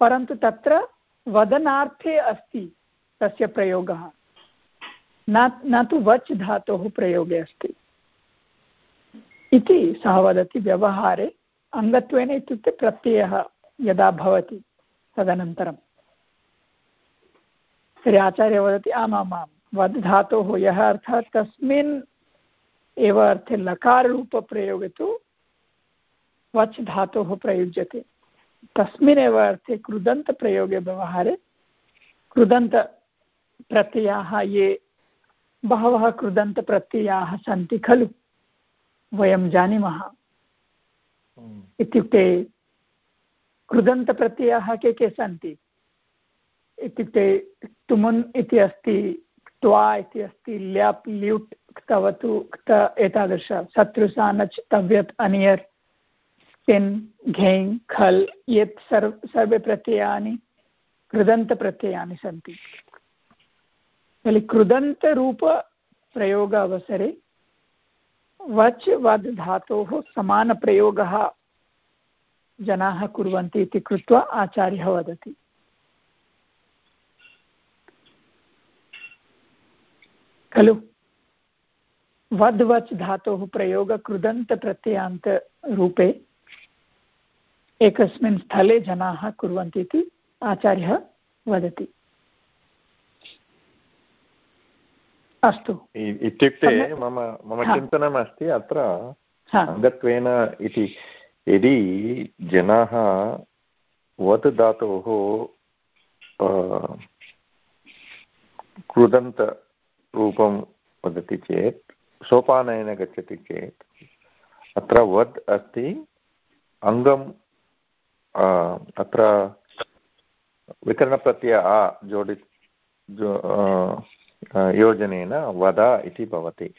परन्तु तत्र वदनार्थे अस्ति। तस्य प्रयोगः। न न तु वच् धातोः प्रयोगे अस्ति। इति सः वदति व्यवहारे। अङ्गत्वेन इत्युक्ते प्रत्ययः यदा भवति तदनन्तरं। तर्हि आचार्यः वदति, आमामां, वद् धातोः यः अर्थः तस्मिन् एव अर्थे लकाररूपप्रयोगे तु वच् धातोः प्रयुज्यते। तस्मिन्नेव अर्थे कृदन्तप्रयोगे व्यवहारे। कृदन्तप्रत्ययाः ये बहवः कृदन्तप्रत्ययाः सन्ति खलु वयं जानीमः। इत्युक्ते कृदन्तप्रत्ययाः के के सन्ति? इत्युक्ते तुमुन् इति अस्ति त्वा इति अस्ति ल्यप् ल्युट् क्तवतु क्त एतादृश शत्रुसानच् तव्यत् अनियर् तिन् घेङ् खल् यत् सर्व सर्वे प्रत्ययानि कृदन्तप्रत्ययानि सन्ति। तर्हि कृदन्तरूपप्रयोग अवसरे वच् वद् धातोः समानप्रयोगः जनाः कुर्वन्ति इति कृत्वा आचार्यः वदति। खलु? वद्वच् धातोः प्रयोगकृदन्तप्रत्ययान्तरूपे एकस्मिन् स्थले जनाः कुर्वन्ति इति आचार्यः वदति। अस्तु। इत्युक्ते मम मम चिन्तनम् अस्ति अत्र अङ्गत्वेन इति। यदि जनाः वत् धातोः कृदन्त रूपं वदति चेत् सोपानेन गच्छति चेत् अत्र वद् अस्ति अङ्गम् अत्र विकरणप्रत्यय आ जोडि जो योजनेन वद इति भवति।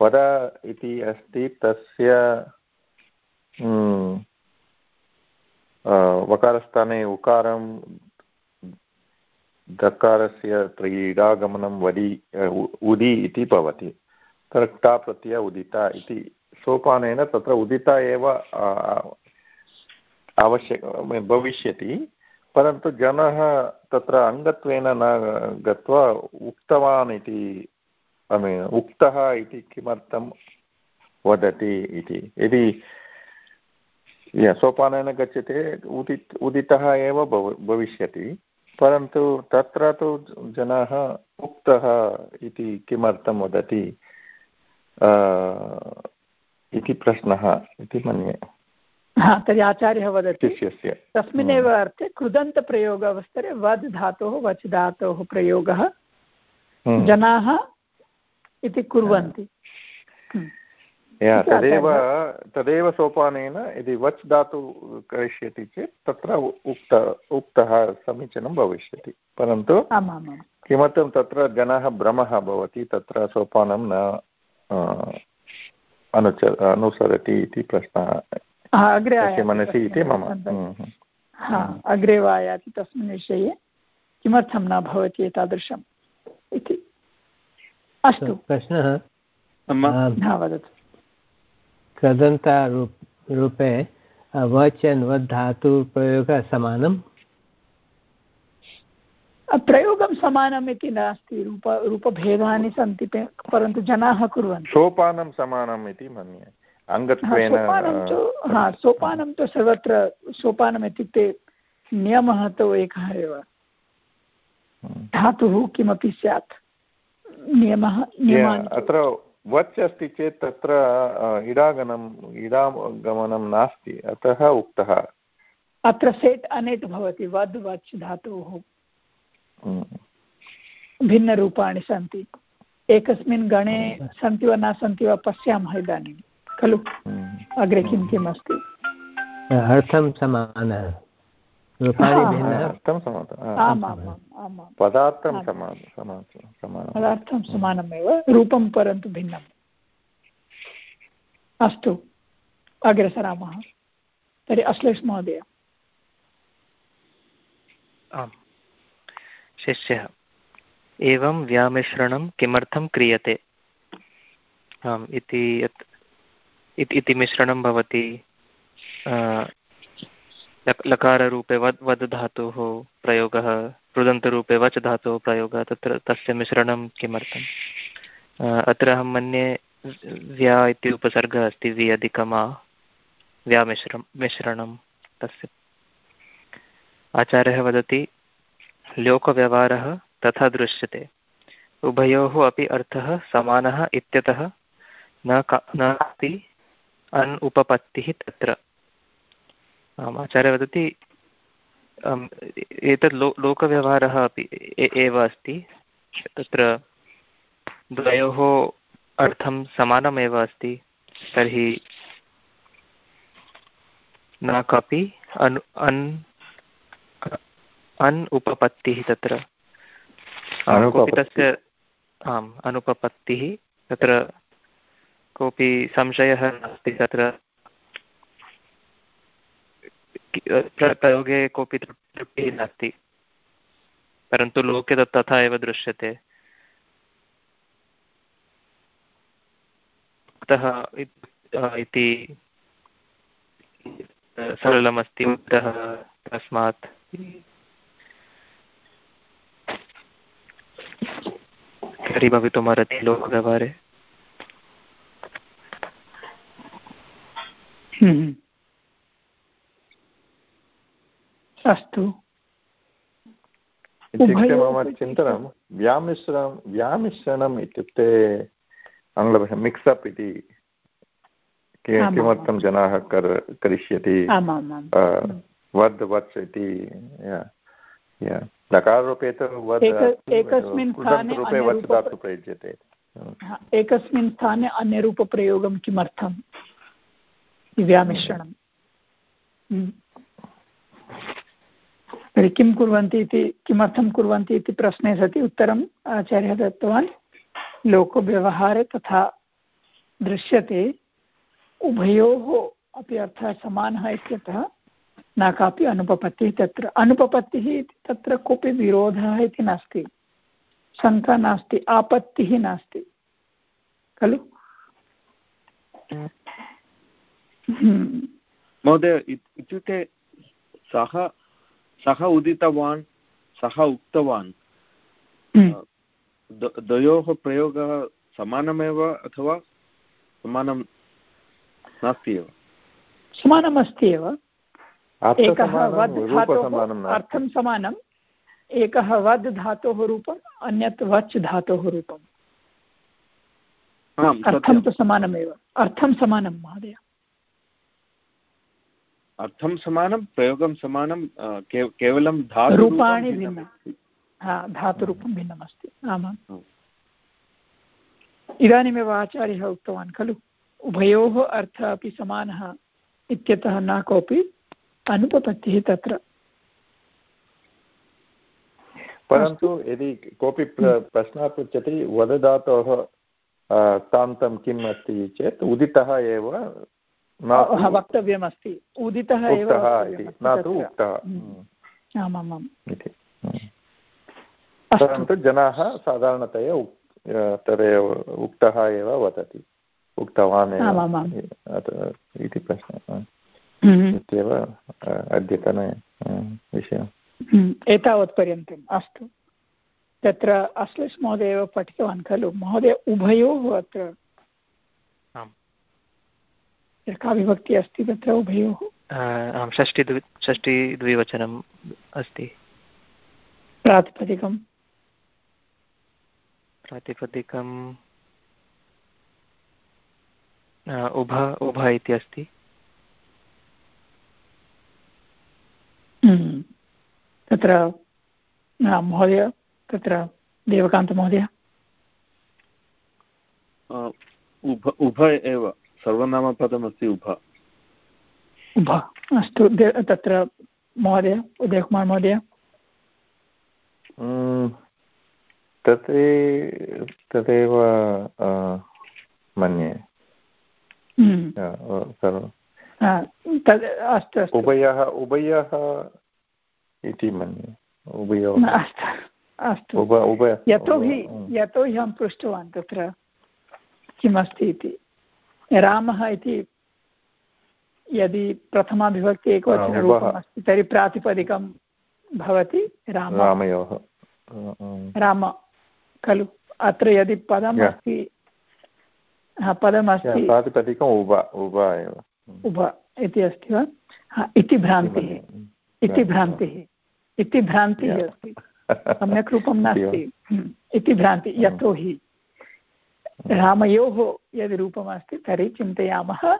वद इति अस्ति तस्य वकारस्थाने उकारं दकारस्य त्रीडागमनं वदि उदि इति भवति। तत्र क्ता प्रत्यय उदिता इति। सोपानेन तत्र उदिता एव आवश्यक, भविष्यति। परन्तु जनः तत्र अङ्गत्वेन न गत्वा उक्तवान् इति उक्तः इति किमर्थं वदति इति। यदि सोपानेन गच्छति, उदित्, उदितः एव भव, भविष्यति। परन्तु तत्र तु जनाः उक्तः इति किमर्थं वदति? इति प्रश्नः इति मन्ये। तर्हि आचार्यः वदति तस्मिन्नेव हम्म। अर्थे कृदन्तप्रयोगावसरे वद् धातोः वच् धातोः प्रयोगः हम्म। जनाः इति कुर्वन्ति हम्म। तदेव तदेव सोपानेन यदि वच् धातु करिष्यति चेत् तत्र उक्त उक्तः समीचीनं भविष्यति परन्तु किमर्थं तत्र जनाः भ्रमः भवति तत्र सोपानं न अनुच अनुसरति इति प्रश्नः अग्रे मनसि इति मम हम्म, हम्म। अग्रे वा आयाति तस्मिन् विषये. किमर्थं न भवति एतादृशम् इति. अस्तु. प्रश्नः वदतु. कृदन्तारूप रूपे वच् वद् प्रयोगः समानम् प्रयोगं समानम् इति नास्ति. रूप रूपभेदानि सन्ति परन्तु जनाः कुर्वन्ति. सोपानं समानम् इति मन्ये. अङ्गत्वेन सोपानं तु हा सोपानं तु सर्वत्र सोपानम् इत्युक्ते नियमः तु एकः एव। हम्म। धातुः किमपि स्यात्। नियमः अत्र वच् अस्ति चेत् तत्र इडागनम् इडागमनं नास्ति अतः उक्तः। अत्र सेट् अनेट् भवति वद् वच् धातोः। हम्म। भिन्नरूपाणि सन्ति। एकस्मिन् गणे सन्ति वा न सन्ति वा पश्यामः इदानीं। खलु। हम्म। अग्रे किं किम् अस्ति अर्थं समानः। पदार्थं पदार्थं समानमेव रूपं परन्तु भिन्नम्। अस्तु अग्रे सरामः। तर्हि अश्लेष महोदय। आम्। शिष्यः एवं व्यामिश्रणं किमर्थं क्रियते? आम् इति यत् इति मिश्रणं भवति। लकाररूपे वद् वद् धातोः प्रयोगः कृदन्तरूपे वच् धातोः प्रयोगः, तत्र तस्य मिश्रणं किमर्थम्? अत्र अहं मन्ये व्या इति उपसर्गः अस्ति, वि अधिकमा व्यामिश्रं मिश्रणं तस्य। आचार्यः वदति, लोकव्यवहारः तथा दृश्यते। उभयोः अपि अर्थः समानः इत्यतः न का नास्ति अन् उपपत्तिः तत्र। आम् आचार्यः वदति एतत् लो लोकव्यवहारः अपि एव अस्ति। तत्र द्वयोः अर्थं समानमेव अस्ति। तर्हि न कापि अनु अन् अन् उपपत्तिः तत्र। तस्य आम् अनुपपत्तिः तत्र कोऽपि संशयः नास्ति तत्र? प्रयोगे कोऽपि तृप्तिः नास्ति? परन्तु लोके तत् तथा एव दृश्यते। अतः इति सरलमस्ति उक्तः तस्मात्। तर्हि भवितुमर्हति लोकव्यवहारे अस्तु। इत्युक्ते मम चिन्तनं व्यामिश्रणं व्यामिश्रणम् इत्युक्ते आङ्ग्लभाषा मिक्सप् इति किमर्थं जनाः कर करिष्यति? वद् वत्स् इति लकाररूपे तु वद् एकस्मिन् रूपे वत् धातु प्रयुज्यते। एकस्मिन् स्थाने अन्यरूपप्रयोगं किमर्थं व्यामिश्रणं हम्म। तर्हि किं कुर्वन्ति इति किमर्थं कुर्वन्ति इति प्रश्ने सति उत्तरम् आचार्यः दत्तवान्। लोकव्यवहारे तथा दृश्यते। उभयोः अपि अर्थः समानः इत्यतः न कापि अनुपपत्तिः तत्र। अनुपपत्तिः इति तत्र कोऽपि विरोधः इति नास्ति। शङ्का नास्ति आपत्तिः नास्ति। खलु। महोदय इत्युक्ते सः सः उदितवान् सः उक्तवान्। हम्म। द्वयोः प्रयोगः समानमेव अथवा समानं नास्ति एव? समानम् अस्ति एव एकः वद् धातोः अर्थं समानम् एकः वद् धातोः रूपम् अन्यत् वच् धातोः रूपम्। अर्थं तु समानमेव। अर्थं समानं महोदय। अर्थं समानं प्रयोगं समानं केवलं रूपाणि भिन्नं। हा धातुरूपं भिन्नमस्ति। आमाम्। इदानीमेव आचार्यः उक्तवान् खलु उभयोः अर्थः अपि समानः इत्यतः न कोऽपि अनुपपत्तिः तत्र। परन्तु यदि कोऽपि प्रश्नः पृच्छति वदधातोः तान्तं किम् अस्ति चेत् उदितः एव वक्तव्यमस्ति। उदितः एव न तु उक्तः। हम्म। आमामाम्। इति। परन्तु जनाः साधारणतया तदेव उक्तः एव वदति। उक्तवान् इति प्रश्नः। हम्म। इत्येव अद्यतन विषयः। हम्म, एतावत्पर्यन्तम् अस्तु। तत्र अश्लेष महोदय एव पठितवान् खलु। महोदय उभयोः अत्र का विभक्तिः अस्ति तत्र उभयोः। आं षष्टि द्वि षष्टि द्विवचनम् अस्ति। प्रातिपदिकं प्रातिपदिकम् उभ उभ इति अस्ति। हम्म। तत्र महोदय तत्र देवकान्तमहोदय। उभ उभ एव। सर्वनामपदमस्ति उभ। उभ। अस्तु तत्र महोदय उदयकुमार् महोदय। तते तदेव मन्ये। अस्तु उभयः उभयः इति मन्ये। उभयोः। अस्तु यतोहि यतोहि अहं पृष्टवान् तत्र। किमस्ति इति? रामः इति यदि प्रथमाविभक्ति एकवचनरूपम् अस्ति तर्हि प्रातिपदिकं भवति राम। रामयोः। राम खलु अत्र यदि पदम् अस्ति पदमस्ति। प्रातिपदिकम् उब उब एव। उभ इति अस्ति वा? इति भ्रान्तिः। इति भ्रान्तिः। इति भ्रान्तिः अस्ति। सम्यक् रूपं नास्ति। इति भ्रान्तिः यतोहि रामयोः यदि रूपमस्ति तर्हि चिन्तयामः।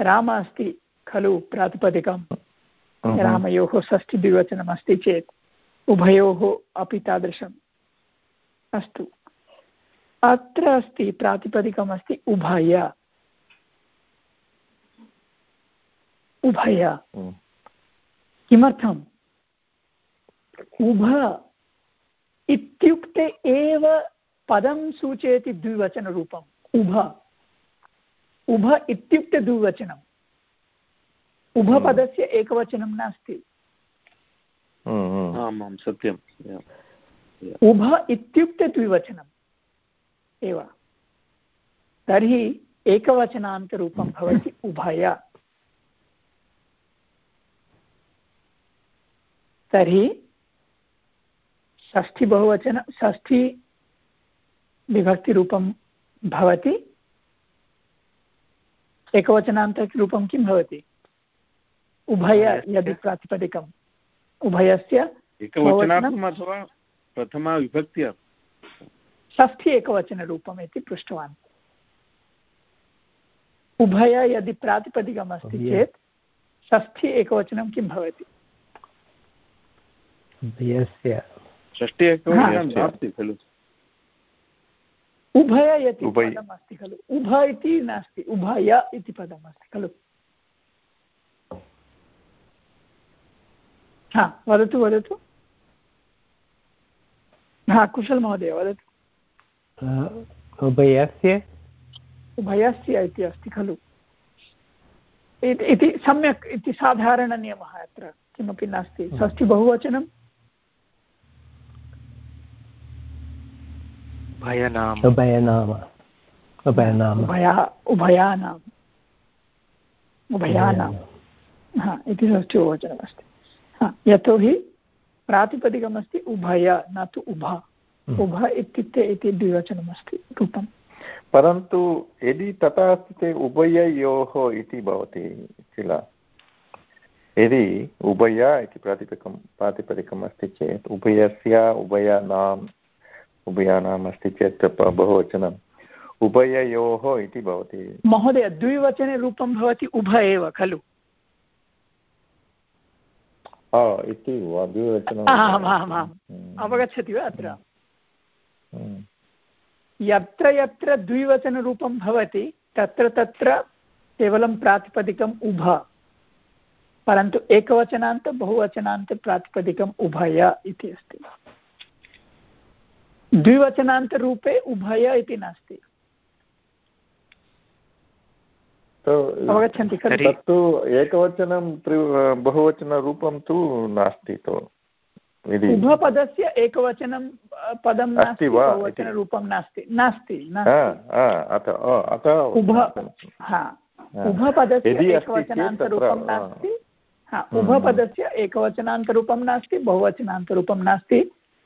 राम अस्ति खलु प्रातिपदिकं। रामयोः षष्ठिद्विवचनमस्ति चेत् उभयोः अपि तादृशम् अस्तु। अत्र अस्ति प्रातिपदिकमस्ति उभय। उभय। किमर्थम्? उभ इत्युक्ते एव पदं सूचयति द्विवचनरूपम् उभ। उभ इत्युक्ते द्विवचनम्। उभपदस्य एकवचनं नास्ति। आमां सत्यम् उभ इत्युक्ते द्विवचनम्। एव। तर्हि एकवचनान्तरूपं भवति उभय। तर्हि षष्ठिबहुवचन षष्ठि विभक्तिरूपं भवति। एकवचनान्तरूपं किं भवति? उभय यदि प्रातिपदिकम्। उभयस्य प्रथमा विभक्ति षष्ठी एकवचनरूपम् इति पृष्टवान्। उभय यदि प्रातिपदिकम् अस्ति चेत् षष्ठी एकवचनं किं भवति? षष्ठी एकवचनं नास्ति खलु। उभय इति पदम् अस्ति खलु। उभ इति नास्ति उभय इति पदम् अस्ति खलु। हा वदतु वदतु। हा कुशल महोदय वदतु। उभयस्य? उभयस्य इति अस्ति खलु। इति सम्यक् इति साधारणनियमः अत्र किमपि नास्ति। षष्ठी बहुवचनं उभयनाम। उभयनाम। उभयनाम। उभयानाम्। उभयानां हा इति षष्ठीबहुवचनमस्ति हा यतोहि प्रातिपदिकमस्ति उभय न तु उभ। हम्म। उभ इत्युक्ते इति द्विवचनमस्ति रूपं परन्तु यदि तथा अस्ति चेत् उभययोः इति भवति किल? यदि उभय इति प्रातिपदिकं प्रातिपदिकम् अस्ति चेत् उभयस्य उभयानाम् उभयानाम् अस्ति चेत् बहुवचनम्। उभययोः इति भवति। महोदय द्विवचने रूपं भवति उभ एव खलु? इति वा द्विवचनम् आम् आम् आम् हम्म। अवगच्छति वा अत्र? हम्म। यत्र यत्र द्विवचनरूपं भवति तत्र तत्र केवलं प्रातिपदिकम् उभ। परन्तु एकवचनान्त बहुवचनान्त प्रातिपदिकम् उभय इति अस्ति। द्विवचनान्तरूपे उभय इति नास्ति। अवगच्छन्ति खलु। तत्तु एकवचनं बहुवचनरूपं तु नास्ति तो उभपदस्य एकवचनं पदं नास्ति बहुवचनरूपं नास्ति। नास्ति उभ हा उभपदस्य एकवचनान्तरूपं नास्ति। हा हम्म, उभपदस्य हम्म। एकवचनान्तरूपं नास्ति बहुवचनान्तरूपं नास्ति।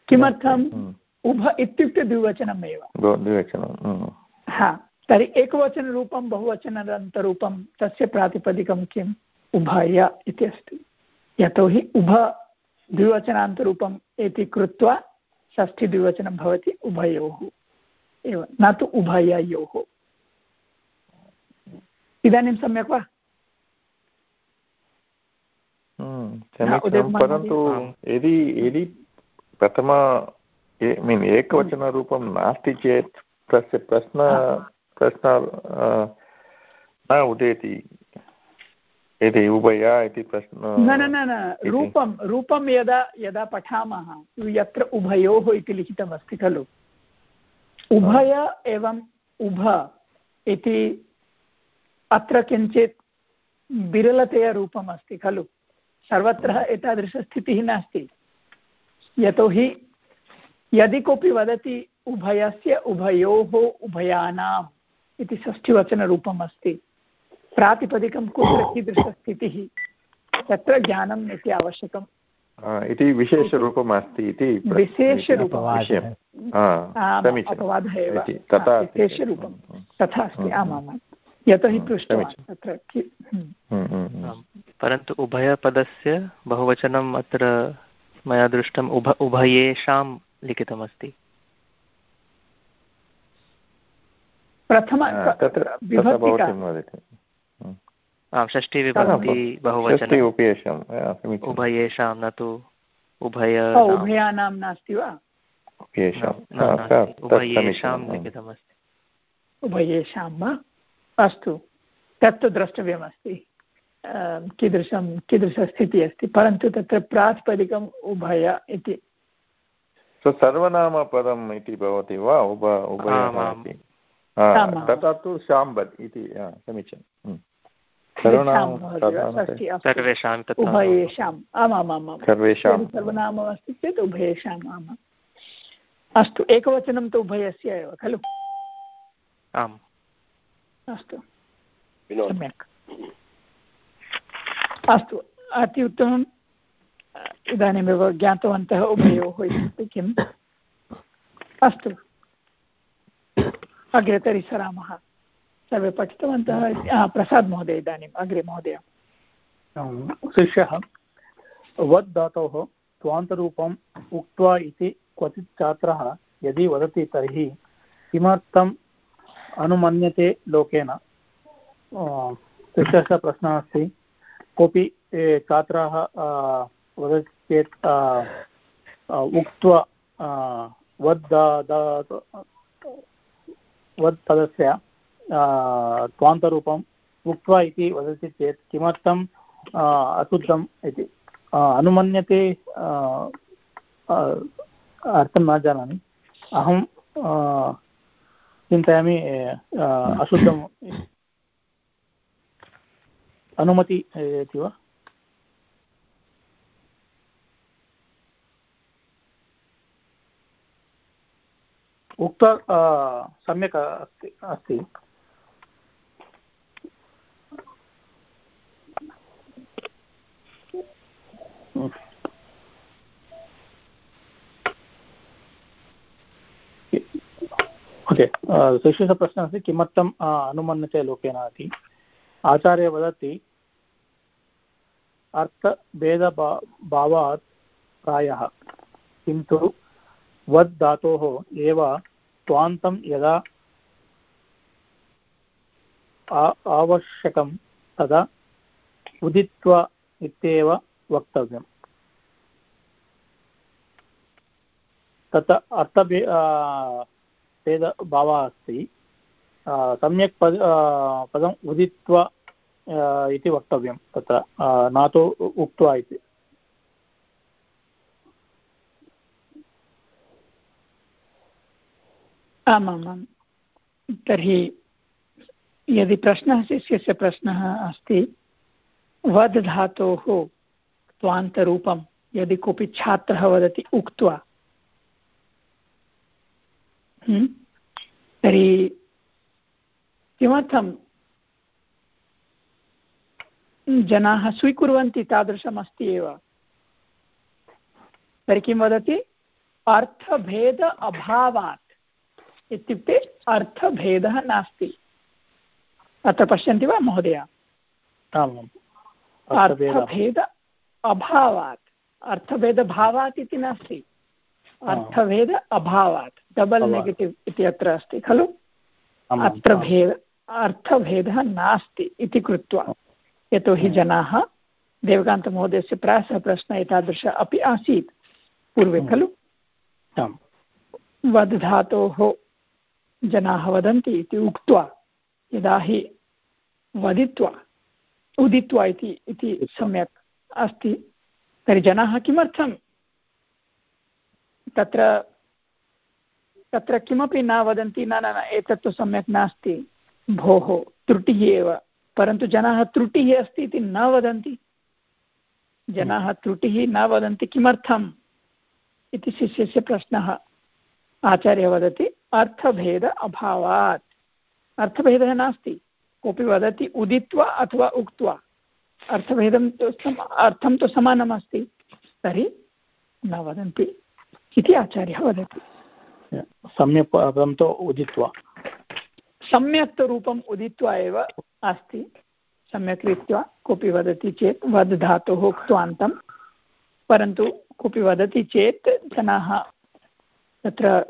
किमर्थम्? हम्म, उभ इत्युक्ते द्विवचनमेव। द्विवचनं हा तर्हि एकवचनरूपं बहुवचनान्तरूपं तस्य प्रातिपदिकं किम्? उभय इति अस्ति। यतोहि उभ द्विवचनान्तरूपम् इति कृत्वा षष्ठीद्विवचनं भवति उभयोः। एव न तु उभययोः। इदानीं सम्यक् वा? परन्तु यदि यदि प्रथम मीन् एकवचनरूपं नास्ति चेत् तस्य प्रश्न प्रश्न न उदेति यदि उभय इति प्रश्नः न न न न रूपं रूपं यदा यदा पठामः यत्र उभयोः इति लिखितमस्ति खलु उभय एवम् उभ इति अत्र किञ्चित् विरलतया रूपम् अस्ति खलु सर्वत्र एतादृशस्थितिः नास्ति यतोहि यदि कोऽपि वदति उभयस्य उभयोः उभयानाम् इति षष्ठिवचनरूपम् अस्ति प्रातिपदिकं कुत्र कीदृशस्थितिः? तत्र ज्ञानम् इति आवश्यकम्। इति विशेषरूपम्। अस्ति इति विशेषरूपम् अपवादः एव। विशेषरूपं तथा अस्ति। आमामां यतोहि पृष्टवान् तत्र परन्तु उभयपदस्य बहुवचनम् अत्र मया दृष्टम् उभ उभयेषां लिखितमस्ति। प्रथम तत्र आं षष्टिविभक्ति बहुवचनम् उभयेषां न तु उभय उभयानां नास्ति वा? उभयेषां लिखितमस्ति। उभयेषां वा? अस्तु। तत्तु द्रष्टव्यमस्ति। कीदृशं कीदृशस्थितिः अस्ति? परन्तु तत्र प्रातिपदिकम् उभय इति सर्वनामपदम् इति भवति वा उभ उभय तथा तु शाम्बत् इति समीचीनं सर्वेषाम् उभयेषाम् आमामामां सर्वेषां सर्वनाममस्ति चेत् उभयेषाम् आमाम् अस्तु एकवचनं तु उभयस्य एव खलु आम् अस्तु सम्यक् अस्तु अति उत्तमम् इदानीमेव ज्ञातवन्तः उभयोः इत्युक्ते किम् अस्तु। अग्रे तर्हि सरामः। सर्वे पठितवन्तः प्रसाद् महोदय इदानीम्। अग्रे महोदय। शिष्यः, वद् धातोः त्वान्तरूपम् उक्त्वा इति क्वचित् छात्रः यदि वदति तर्हि किमर्थम् अनुमन्यते लोकेन? शिष्यस्य प्रश्नः अस्ति। कोऽपि छात्राः वदति चेत् उक्त्वा वद् वद् पदस्य त्वान्तरूपम् उक्त्वा इति वदति चेत् किमर्थम् अशुद्धम् इति। अनुमन्यते अर्थं न जानामि। अहं चिन्तयामि अशुद्धम् अनुमति इति वा? उक्त्वा सम्यक् अस्ति ओके सुशिषप्रश्नः अस्ति, किमर्थम् अनुमन्यते लोकेन इति। आचार्य वदति अर्थभेदभा भावात् प्रायः, किन्तु वद् धातोः एव त्वान्तं यदा आवश्यकं तदा उदित्वा इत्येव वक्तव्यम्। तत् अर्थभे भेदभावः अस्ति। सम्यक् पद पदम् उदित्वा इति वक्तव्यं तत्र। न तु उक्त्वा इति। आमामां तर्हि यदि प्रश्नः शिष्यस्य प्रश्नः अस्ति वद् धातोः त्वान्तरूपं यदि कोऽपि छात्रः वदति उक्त्वा। हम्म? तर्हि किमर्थं जनाः स्वीकुर्वन्ति तादृशमस्ति एव? तर्हि किं वदति? अर्थभेद अभावात्। इत्युक्ते अर्थभेदः नास्ति। अत्र पश्यन्ति वा महोदय? अर्थभेद। अभावात्। अर्थभेदभावात् इति नास्ति। अर्थभेद अभावात्। डबल् नेगेटिव् इति अत्र अस्ति खलु? अत्र भेद अर्थभेदः नास्ति इति कृत्वा। यतोहि जनाः देवकान्तमहोदयस्य प्रायशः प्रश्नः एतादृश अपि आसीत्। पूर्वे खलु? वद् धातोः जनाः वदन्ति इति उक्त्वा, यदा हि वदित्वा, उदित्वा इति सम्यक् अस्ति, तर्हि जनाः किमर्थं तत्र तत्र किमपि न वदन्ति न न, एतत् तु सम्यक् नास्ति, भोः, त्रुटिः एव, परन्तु जनाः त्रुटिः अस्ति इति न वदन्ति। जनाः त्रुटिः न वदन्ति किमर्थम्? इति शिष्यस्य प्रश्नः। आचार्यः वदति अर्थभेद अभावात्। अर्थभेदः नास्ति। कोऽपि वदति उदित्वा अथवा उक्त्वा। अर्थभेदं तु अर्थं तु समानमस्ति। तर्हि न वदन्ति इति आचार्यः वदति। सम्यक् पदं तु उदित्वा। सम्यक् रूपम् उदित्वा एव अस्ति। सम्यक् रीत्या कोऽपि वदति चेत् वद् धातुः उक्त्वान्तं। परन्तु कोऽपि वदति चेत् जनाः तत्र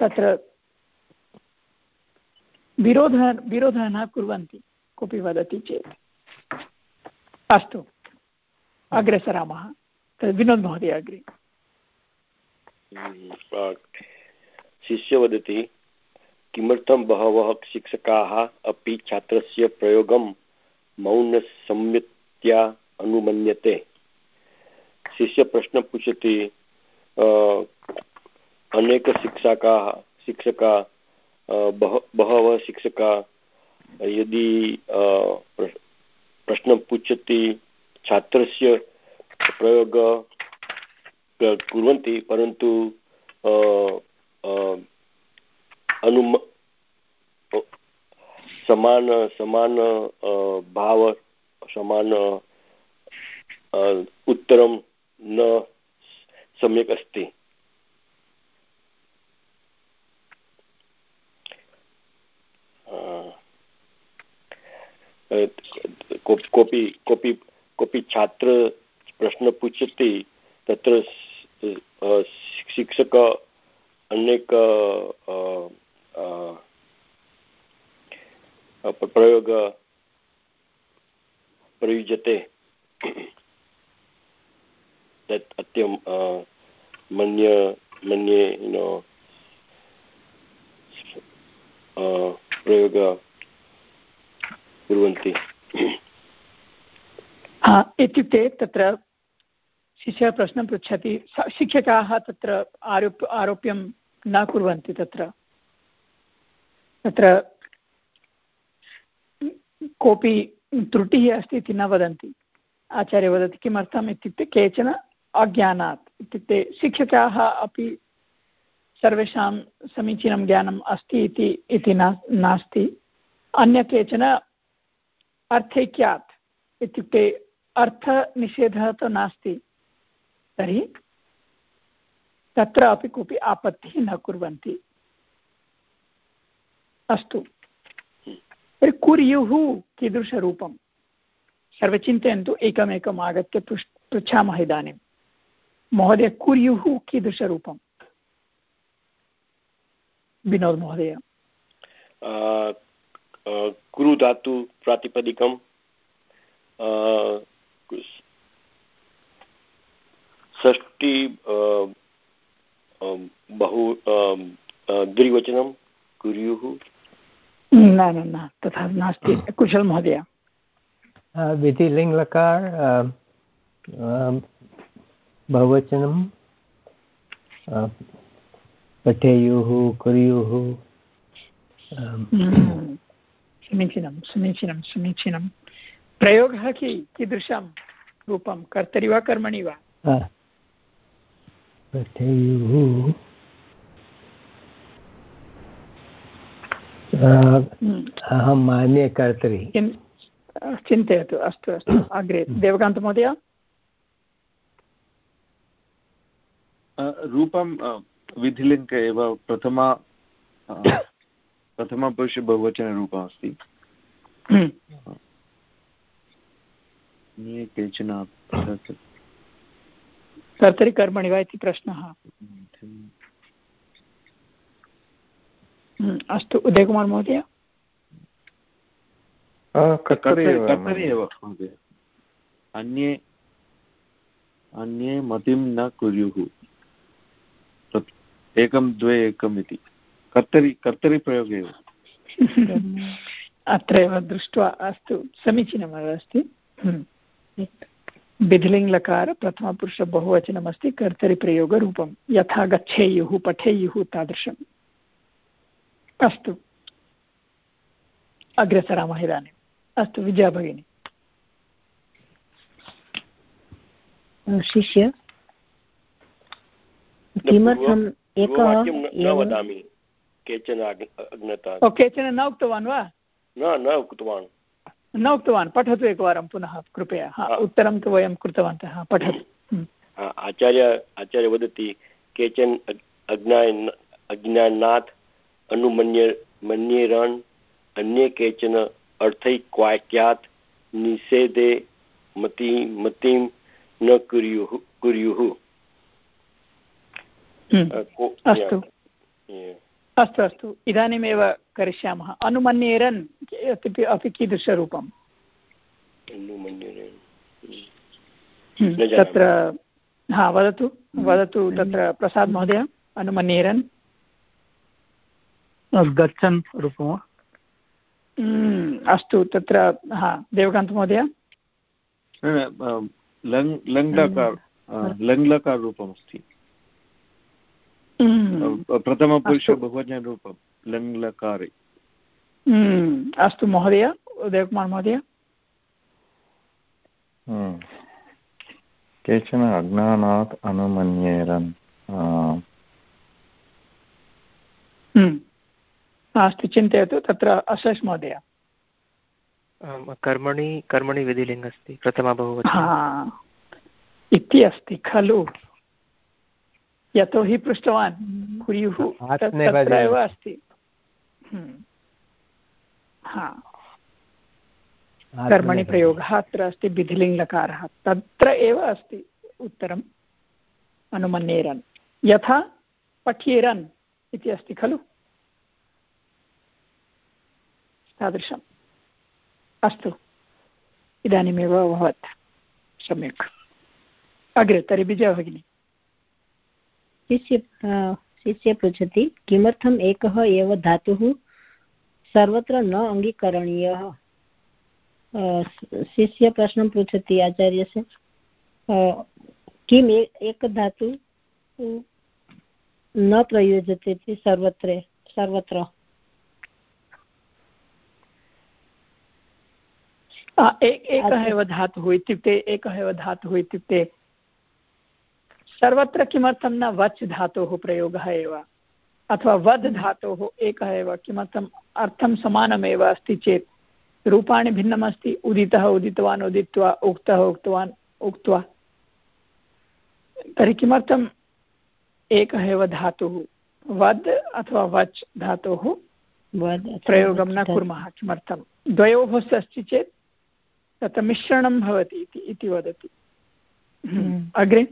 तत्र विरोधः विरोधः न कुर्वन्ति, कोऽपि वदति चेत्। अस्तु अग्रे सरामः विनोद् महोदय अग्रे। शिष्य वदति, किमर्थं बहवः शिक्षकाः अपि छात्रस्य प्रयोगं मौनसंयत्या अनुमन्यते? शिष्य प्रश्न पृच्छति अनेकशिक्षकाः शिक्षका बहवः शिक्षका, यदि प्रश्नं पृच्छति छात्रस्य प्रयोग कुर्वन्ति, परन्तु अनुम समान समान भाव, समान उत्तरं न सम्यक् अस्ति। कोऽपि कोऽपि कोऽपि छात्र प्रश्न पृच्छति तत्र शिक्षक अनेक प्रयोग प्रयुज्यते। तत् अत्यं मन्य मन्ये नो प्रयोग कुर्वन्ति इत्युक्ते तत्र शिष्यः प्रश्नं पृच्छति शिक्षकाः तत्र आरोप आरोप्यं न कुर्वन्ति तत्र तत्र कोऽपि त्रुटिः अस्ति इति न वदन्ति आचार्य वदति किमर्थम् इत्युक्ते केचन अज्ञानात् इत्युक्ते शिक्षकाः अपि सर्वेषां समीचीनं ज्ञानम् अस्ति इति इति ना, नास्ति। अन्य केचन अर्थैक्यात् इत्युक्ते अर्थनिषेधः तु नास्ति। तर्हि तत्र अपि कोऽपि आपत्तिः न कुर्वन्ति। अस्तु। तर्हि कुर्युः कीदृशरूपं? सर्वे चिन्तयन्तु, एकमेकम् आगत्य पृष्, पृच्छामः इदानीं महोदय कुर्युः कीदृशरूपं? विनोद् महोदय। कुरु धातु प्रातिपदिकं षष्टि बहु द्विवचनं कुर्युः। न न न तथा नास्ति। कुशल महोदय। विधिलिङ्गलकार बहुवचनं पठेयुः कुर्युः। समीचीनं समीचीनं समीचीनं। प्रयोगः कि कीदृशं रूपं? कर्तरि वा कर्मणि वा? पठेयुः। अहं मान्ये कर्तरि। चिन्तयतु अस्तु अस्तु अग्रे। देवकान्तमहोदय रूपं विधिलिङ्ग एव प्रथमा प्रथमपुरुष बहुवचनरूपम् अस्ति। केचन कर्तरि कर्मणि वा इति प्रश्नः। अस्तु उदयकुमार् महोदय। अन्ये अन्ये मतिं न कुर्युः। एकं द्वे एकम् इति। कर्तरि कर्तरि प्रयोगे एव। अत्र एव दृष्ट्वा अस्तु। समीचीनमेव अस्ति बिधिलिङ्ग्लकार प्रथमपुरुष बहुवचनमस्ति कर्तरिप्रयोगरूपं। यथा गच्छेयुः पठेयुः तादृशम्। अस्तु। अग्रे सरामः इदानीम् अस्तु विजया भगिनी। शिष्य। किमर्थम् एकः वदामि केचन केचन न उक्तवान् वा? न न उक्तवान्। न उक्तवान् पठतु एकवारं पुनः कृपया। उत्तरं तु वयं कृतवन्तः पठतु। हम्म। आचार्य आचार्य वदति केचन अज्ञानात् अनुमन्य मन्येरन् अन्ये केचन अर्थैक्वाक्यात् निषेधे मति मतिं न कुर्युः कुर्युः। अस्तु। अस्तु अस्तु। इदानीमेव करिष्यामः। अनुमन्येरन् अपि कीदृशरूपम् हम्म। तत्र हा वदतु। वदतु तत्र प्रसाद् महोदय अनुमन्येरन्। गच्छन् रूपं वा? हम्म, अस्तु तत्र हा देवकान्तमहोदय लङ् लङ्लकार लङ्लकार रूपमस्ति हम्म। प्रथमपुरुष बहुवचनरूपं लङ्लकारे। हम्म, अस्तु महोदय उदयकुमार् महोदय। केचन अज्ञानात् अनुमन्येरन् अस्तु चिन्तयतु तत्र अशेष महोदय। कर्मणि कर्मणि विधिलिङ्ग् अस्ति प्रथमा बहुवचनं। इति अस्ति खलु। यतोहि पृष्टवान्। कुर्युः तत्र एव अस्ति। हम्म। कर्मणि प्रयोगः अत्र अस्ति विधिलिङ्गकारः तत्र एव अस्ति उत्तरम् अनुमन्येरन् यथा पठ्येरन् इति अस्ति खलु? तादृशम्। अस्तु। इदानीमेव अभवत्। सम्यक्। अग्रे तर्हि विजया भगिनी। शिष्य शिष्य पृच्छति किमर्थम् एकः एव धातुः सर्वत्र न अङ्गीकरणीयः? शिष्य प्रश्नं पृच्छति आचार्यस्य। किम् एकधातु न प्रयुज्यते सर्वत्र सर्वत्र? एकः एव धातुः इत्युक्ते एकः एव धातुः इत्युक्ते सर्वत्र किमर्थं न वच् धातोः प्रयोगः एव अथवा वद् धातोः एकः एव किमर्थम् अर्थं समानमेव अस्ति चेत् रूपाणि भिन्नमस्ति उदितः उदितवान् उदित्वा उक्तः उक्तवान् उक्त्वा। तर्हि किमर्थम् एकः एव धातुः वद् अथवा वच् धातोः प्रयोगं न कुर्मः किमर्थं द्वयोः अस्ति चेत् तत्र मिश्रणं भवति इति वदति। हम्म। अग्रे?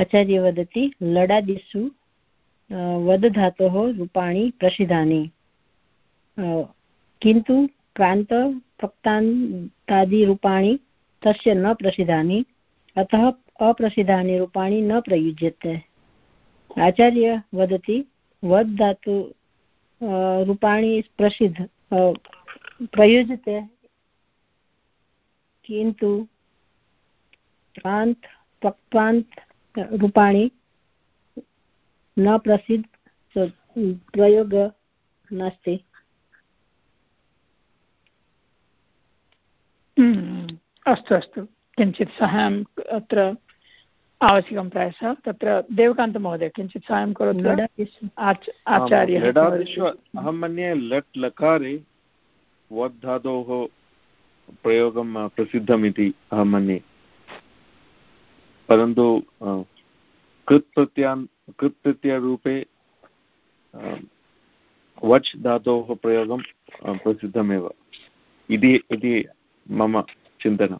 आचार्य वदति, लडादिषु वदधातोः रूपाणि प्रसिद्धानि। किन्तु प्रांत प्रक्तान्तादिरूपाणि तस्य न प्रसिद्धानि, अतः अप्रसिद्धानि रूपाणि न प्रयुज्यते। आचार्य वदति वद् धातु रूपाणि प्रसिद्ध प्रयुज्यते, किन्तु प्रांत प्रक्वान्त रूपाणि न प्रसिद्ध प्रयोग नास्ति अस्तु अस्तु किञ्चित् साहाय्यम् अत्र आवश्यकं प्रायशः तत्र देवकान्तमहोदय किञ्चित् साहाय्यं करोतु आचार्यः अहं मन्ये लट् लकारे वद् धातोः प्रयोगं प्रसिद्धम् इति अहं मन्ये परन्तु कृत् प्रत्यान् कृत् प्रत्ययरूपे वच् धातोः प्रयोगं प्रसिद्धमेव। इति इति मम चिन्तनं।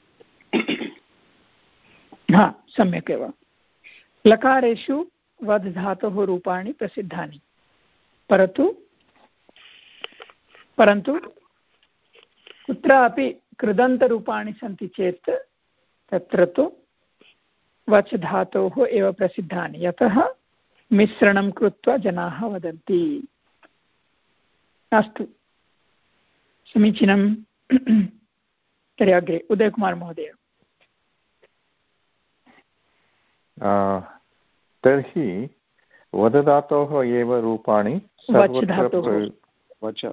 हा, सम्यक् एव। लकारेषु वध् धातोः रूपाणि प्रसिद्धानि। परन्तु परन्तु, कुत्रापि कृदन्तरूपाणि सन्ति चेत्, तत्र तु वच् धातोः एव प्रसिद्धानि। यतः मिश्रणं कृत्वा जनाः वदन्ति। अस्तु। समीचीनं। तर्हि अग्रे उदयकुमार् महोदय तर्हि वदधातोः एव रूपाणि वच् धातु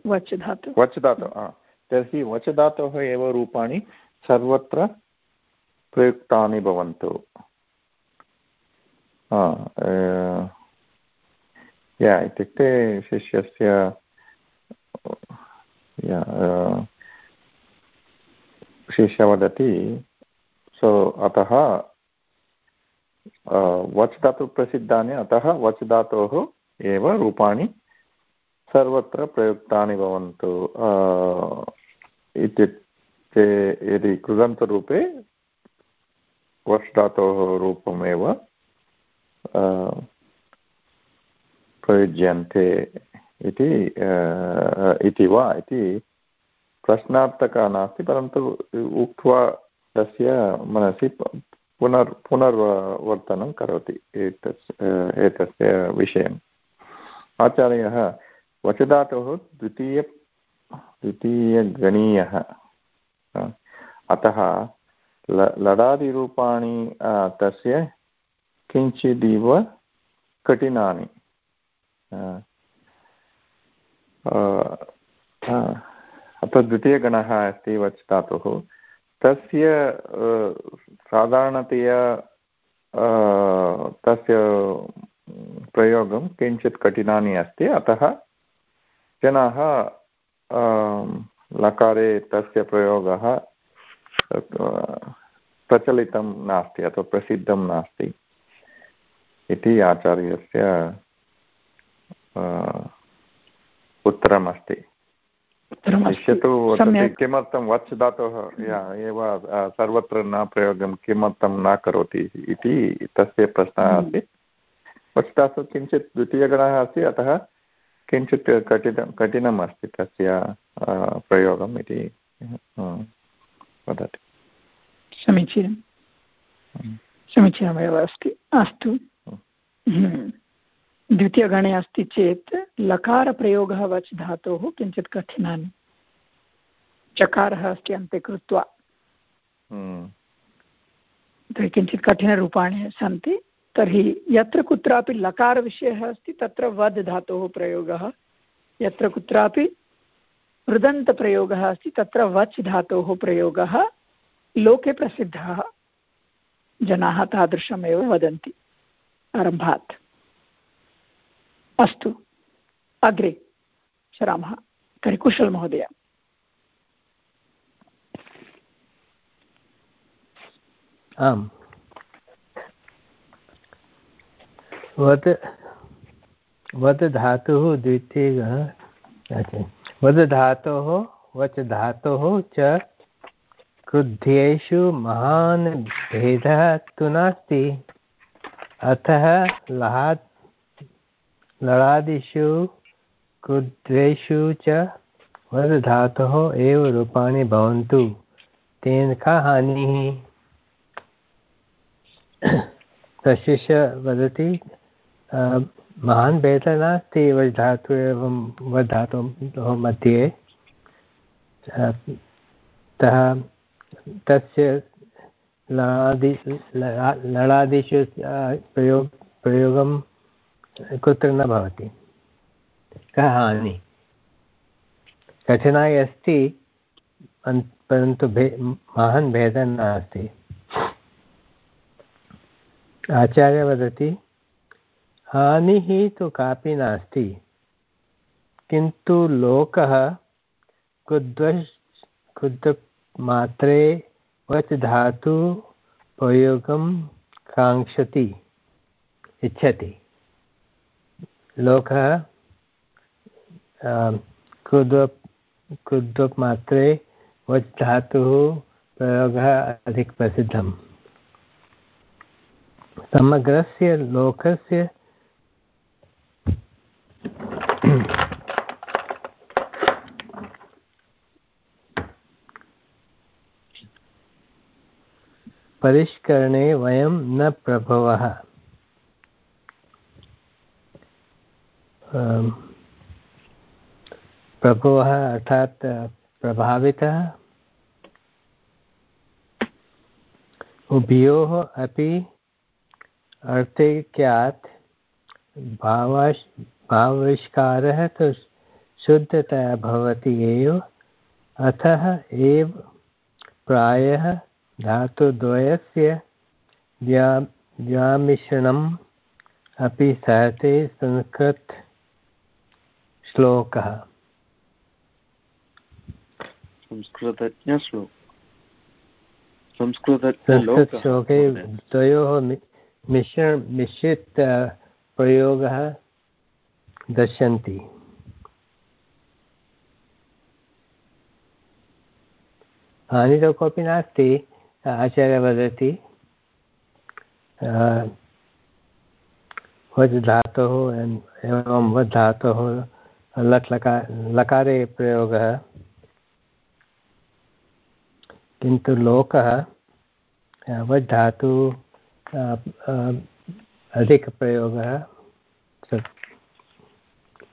वच् धातु तर्हि वच् धातोः एव रूपाणि सर्वत्र प्रयुक्तानि भवन्तु। या, इत्युक्ते शिष्यस्य शिष्य वदति, सो, अतः वच् धातु अतः वच् धातोः एव रूपाणि सर्वत्र प्रयुक्तानि भवन्तु। इत्युक्ते, यदि कृदन्तरूपे वच् धातोः रूपमेव प्रयुज्यन्ते इति इति वा इति प्रश्नार्थकः नास्ति, परन्तु उक्त्वा तस्य मनसि पुनर्, पुनर्वर्तनं करोति एतस् एतस्य विषयम्। आचार्यः वचधातुः द्वितीय, द्वितीयगणीयः। अतः ल, लडादिरूपाणि तस्य किञ्चिदिव कठिनानि। अत्र द्वितीयगणः अस्ति वच् धातुः। तस्य साधारणतया तस्य प्रयोगं किञ्चित् कठिनानि अस्ति। अतः जनाः लकारे तस्य प्रयोगः प्रचलितं नास्ति अथवा प्रसिद्धं नास्ति। इति आचार्यस्य उत्तरमस्ति। वदति किमर्थं वच् धातोः एव सर्वत्र न प्रयोगं किमर्थं न करोति इति तस्य प्रश्नः हम्म। अस्ति। वच् धातु किञ्चित् द्वितीयगणः अस्ति अतः किञ्चित् कठिनं कठिनम् अस्ति तस्य प्रयोगम् इति वदति। समीचीनं। हम्म। समीचीनमेव अस्ति। अस्तु। हम्म। द्वितीयगणे अस्ति चेत् लकारप्रयोगः वच् धातोः किञ्चित् कठिनानि चकारः अस्ति अन्ते कृत्वा। हम्म। तर्हि किञ्चित् कठिनरूपाणि सन्ति। तर्हि यत्र कुत्रापि लकारविषयः अस्ति तत्र वद् धातोः प्रयोगः। यत्र कुत्रापि वृदन्तप्रयोगः अस्ति तत्र वच् धातोः प्रयोगः। लोके प्रसिद्धः जनाः तादृशमेव वदन्ति। आरम्भात्। अस्तु, अग्रे सरामः तर्हि कुशल महोदय। आम्। वत् वद धातुः द्वितीयः वद धातोः, वच धातोः च क्रुध्येषु महान् भेदः तु नास्ति। अतः लहात् लडादिषु क्रुद्रेषु च वदधातोः एव रूपाणि भवन्तु। तेन का हानिः? तस्य वदति महान् भेदः नास्ति एवं वधातोः मध्ये। अतः तस्य लणादिषु प्रयोग प्रयोगं कुत्र न भवति। कः हानि कठिनाई अस्ति परन्तु भे महान् भेदः नास्ति। आचार्य वदति हानिः तु कापि नास्ति किन्तु लोकः कुद्वश् कुद्मात्रे वच् धातु प्रयोगं काङ्क्षति। इच्छति। लोकः कुद्वप् कुद्वप् मात्रे वच् धातुः प्रयोगः अधिकप्रसिद्धम्। समग्रस्य लोकस्य परिष्करणे वयं न प्रभवः। प्रभवः अर्थात् प्रभावितः। उभयोः अपि अर्थैक्यात् भावाश्, भावाविष्कारः तु शुद्धतया भवति एव। अतः एव प्रायः धातुद्वयस्य व्या व्यामिश्रणम् अपि सहते संस्कृतश्लोकः संस्कृतज्ञश्लोक संस्कृतश्लोके द्वयोः मिश्रण मिश्रित प्रयोगः दर्शन्ति। हानि तो कोऽपि नास्ति? आचार्य वदति वज् धातोः एवं वद् धातोः लट् लकार लकारे प्रयोगः। किन्तु लोकः वद् धातु अधिकप्रयोगः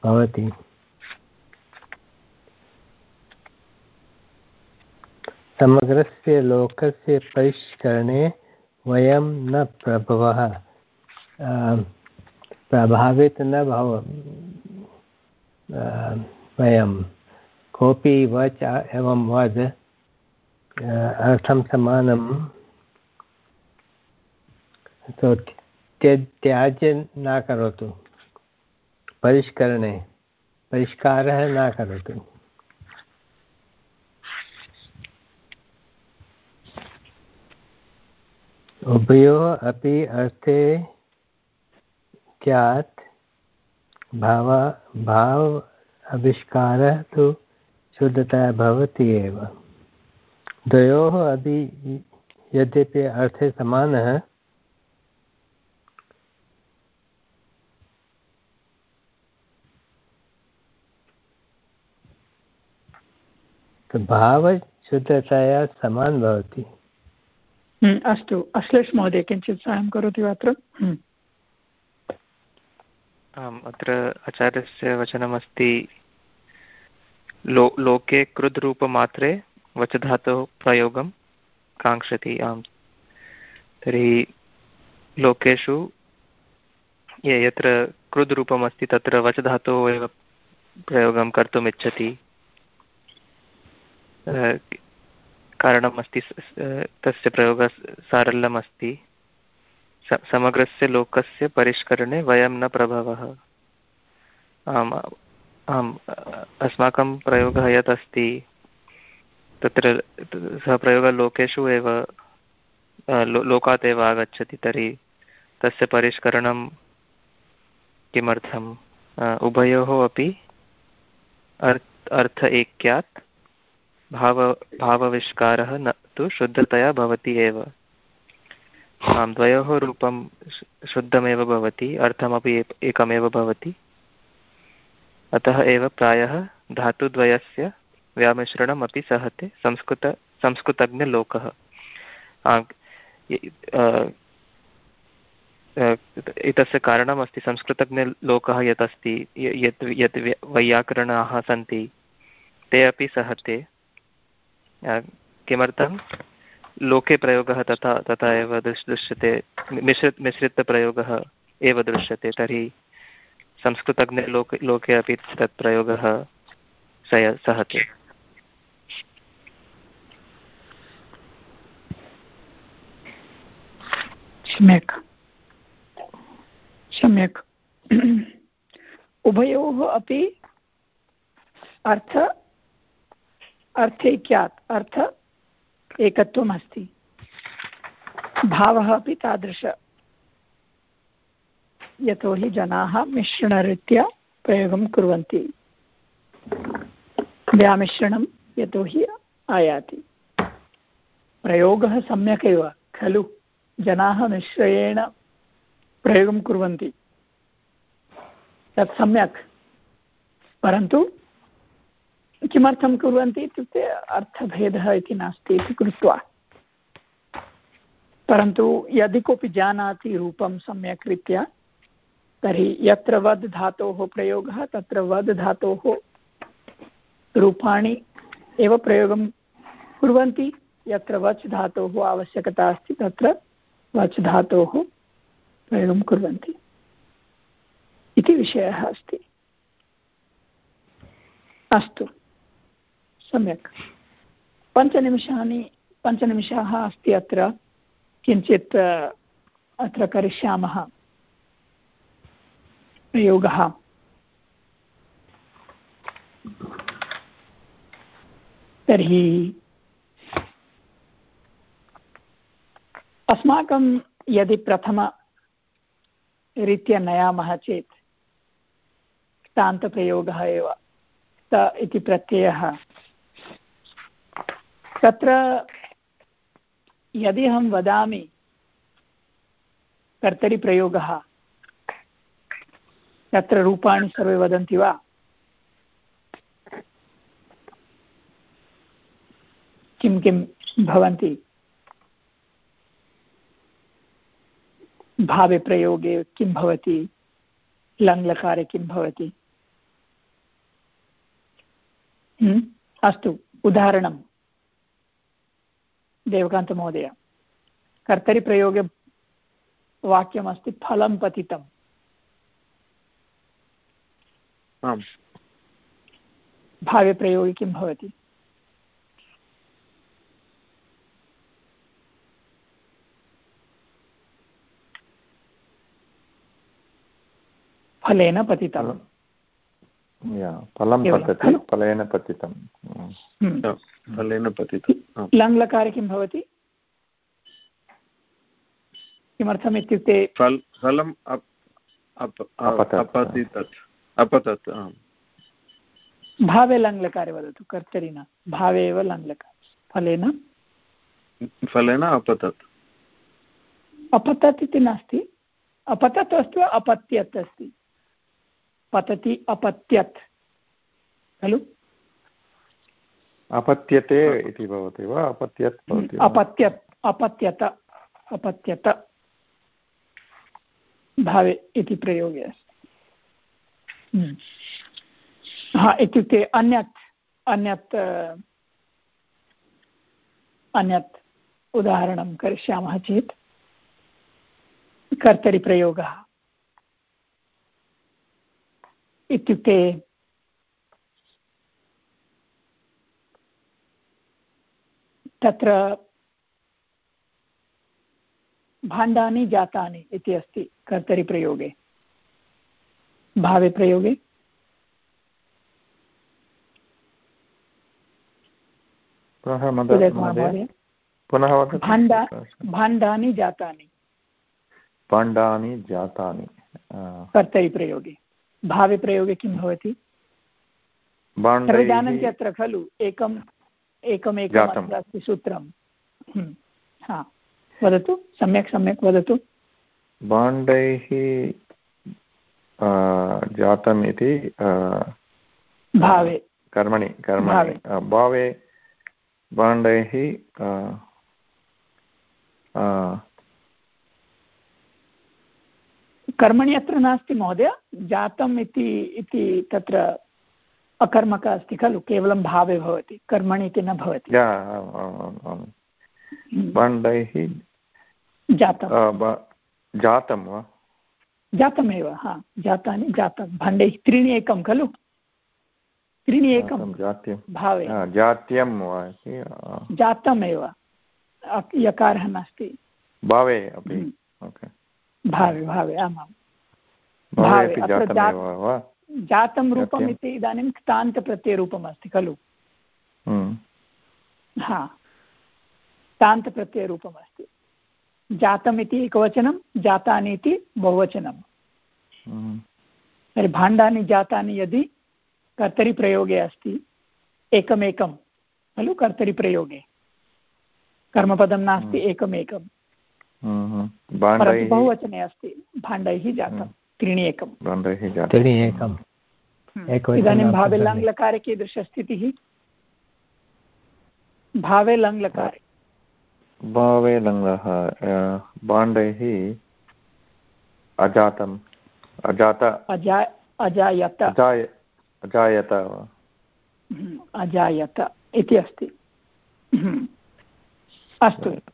भवति। समग्रस्य लोकस्य परिष्करणे वयं न प्रभवः। प्रभावित न भव वयं। कोऽपि वच एवं वद अर्थं समानं। तो त्याज्य न करोतु। परिष्करणे, परिष्कारः न करोतु। उभयोः अपि अर्थे स्यात् भाव भाव आविष्कारः तु शुद्धतया भवति एव। द्वयोः अपि यद्यपि अर्थे समानः भावशुद्धतया समान् भवति। अस्तु। अश्लेष महोदय, किञ्चित् साहाय्यं करोति वा अत्र? हम्म। आम्, अत्र आचार्यस्य वचनमस्ति, लो, लोके कृद्रूपमात्रे वचधातोः प्रयोगं काङ्क्षति आम्। तर्हि लोकेषु ये यत्र कृद्रूपमस्ति तत्र वचधातोः एव प्रयोगं कर्तुम् इच्छति। कारणम् अस्ति तस्य प्रयोगः सारल्यम् अस्ति समग्रस्य लोकस्य परिष्करणे वयं न प्रभवः। आम् आम्, अस्माकं प्रयोगः यत् अस्ति तत्र सः प्रयोगः लोकेषु एव लो, लोकात् एव आगच्छति, तर्हि तस्य परिष्करणं किमर्थम्? उभयोः अपि अर्थ ऐक्यात् भाव, भावविष्कारः न, तु शुद्धतया भवति एव। आं द्वयोः रूपं शुद्धमेव भवति, अर्थमपि एकमेव भवति। अतः एव प्रायः धातुद्वयस्य व्यामिश्रणम् अपि सहते, संस्कृत, संस्कृतज्ञलोकः। एतस्य कारणमस्ति, संस्कृतज्ञलोकः यत् अस्ति यत् यत् वैयाकरणाः सन्ति, ते अपि सहते। किमर्थं? लोके प्रयोगः तथा तथा एव दृश्, दृश्यते मिश्रित मिश्रितप्रयोगः एव दृश्यते, तर्हि संस्कृतज्ञलोके, लोके अपि तत् प्रयोगः सय, सहते। सम्यक्। सम्यक्। उभयोः अपि अर्थ अर्थैक्यात् अर्थ एकत्वम् अस्ति भावः अपि तादृश। यतोहि जनाः मिश्रणरीत्या प्रयोगं कुर्वन्ति। व्यामिश्रणं यतोहि आयाति। प्रयोगः सम्यक् एव, खलु। जनाः निश्चयेन प्रयोगं कुर्वन्ति। तत् सम्यक्। परन्तु किमर्थं कुर्वन्ति इत्युक्ते अर्थभेदः इति नास्ति इति कृत्वा। परन्तु यदि कोऽपि जानाति रूपं सम्यक् रीत्या तर्हि यत्र वद् धातोः प्रयोगः, तत्र वद् धातोः रूपाणि एव प्रयोगं कुर्वन्ति। यत्र वच् धातोः आवश्यकता अस्ति, तत्र वच् धातोः प्रयोगं कुर्वन्ति। इति विषयः अस्ति। अस्तु। सम्यक्। पञ्चनिमिषानि, पञ्चनिमिषाः अस्ति अत्र। किञ्चित् अत्र करिष्यामः प्रयोगः। तर्हि अस्माकं यदि प्रथमरीत्या नयामः चेत् तान्तप्रयोगः एव। त इति प्रत्ययः। तत्र यदि अहं वदामि कर्तरिप्रयोगः, तत्र रूपाणि सर्वे वदन्ति वा? किं किं भवन्ति? भावे प्रयोगे किं भवति? लङ्लकारे किं भवति? हम्म? अस्तु उदाहरणं देवकान्तमहोदय कर्तरिप्रयोगे वाक्यमस्ति फलं पतितम्। आम्। भाव्यप्रयोगे किं भवति? फलेन पतितं फलं पतति फलेन पतितं. हम्म। फलेन पतितं. लङ्लकारे किं भवति? किमर्थम् इत्युक्ते फल फलम् अपतत्. भावे लङ्लकारे वदतु कर्तरि न भावे एव लङ्लकारे. फलेन? फलेन अपतत्. अपतत् इति नास्ति। अपतत् अस्ति वा अपत्यत् अस्ति। पतति अपत्यत्। खलु? अपत्यते इति भवति वा? अपत्यत् भवति अपत्यत्। अपत्यत। अपत्यत। भावे इति प्रयोगे अस्ति। हम्म। हा इत्युक्ते अन्यत् अन्यत् अन्यत् उदाहरणं करिष्यामः चेत् कर्तरिप्रयोगः। इत्युक्ते तत्र भाण्डानि जातानि इति अस्ति कर्तरिप्रयोगे। भावे प्रयोगे पुनः भाण्डा भाण्डानि जातानि। भाण्डानि जातानि। कर्तरिप्रयोगे। भावे प्रयोगे किं भवति? सर्वे जानन्ति अत्र खलु एकम् एकमेकम् अस्ति सूत्रं हम्म, हा। वदतु सम्यक् सम्यक् वदतु। भाण्डैः जातम् इति भावे। कर्मणि कर्मणि। भावे। भाण्डैः कर्मणि अत्र नास्ति महोदय। जातम् इति इति तत्र अकर्मक अस्ति खलु केवलं भावे भवति कर्मणि इति न भवति। भाण्डैः जातं जातं वा? जातमेव हा जातानि जातं। भाण्डैः त्रीणि एकं खलु? त्रीणि एकं भावे। जात्यं वा जातमेव यकारः नास्ति। भावे अपि हम्म। भावे भावे आमां भावे अत्र जातं रूपम् इति इदानीं क्तान्तप्रत्ययरूपम् अस्ति खलु? हम्म। हा। क्तान्तप्रत्ययरूपम् अस्ति जातम् इति एकवचनं जातानि इति बहुवचनं। हम्म। तर्हि भाण्डानि जातानि यदि कर्तरिप्रयोगे अस्ति एकमेकं खलु? कर्तरिप्रयोगे कर्मपदं नास्ति हम्म। एकमेकं। बहुवचने अस्ति भाण्डैः जातं त्रीणि एकं। त्रीणि एकम् हम्म। इदानीं भावे लङ्लकारे कीदृशस्थितिः? भावे लङ्लकारे। भावे लङ्लः भाण्डैः अजातम् अजात। अजा अजायत। अजायत। हम्म, अजायत इति अस्ति। हम्म। अस्तु।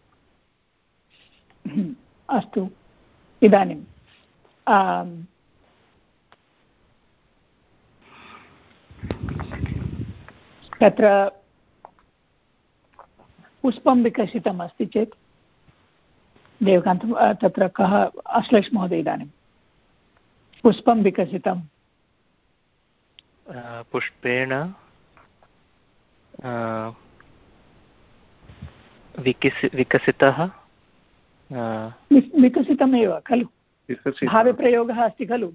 अस्तु। इदानीं तत्र पुष्पं विकसितम् अस्ति चेत्, देवकान्तं तत्र कः, अश्लेष महोदय इदानीं। पुष्पं विकसितं पुष्पेण विकसि, विकसितः। विकसितमेव खलु? भावे प्रयोगः अस्ति खलु?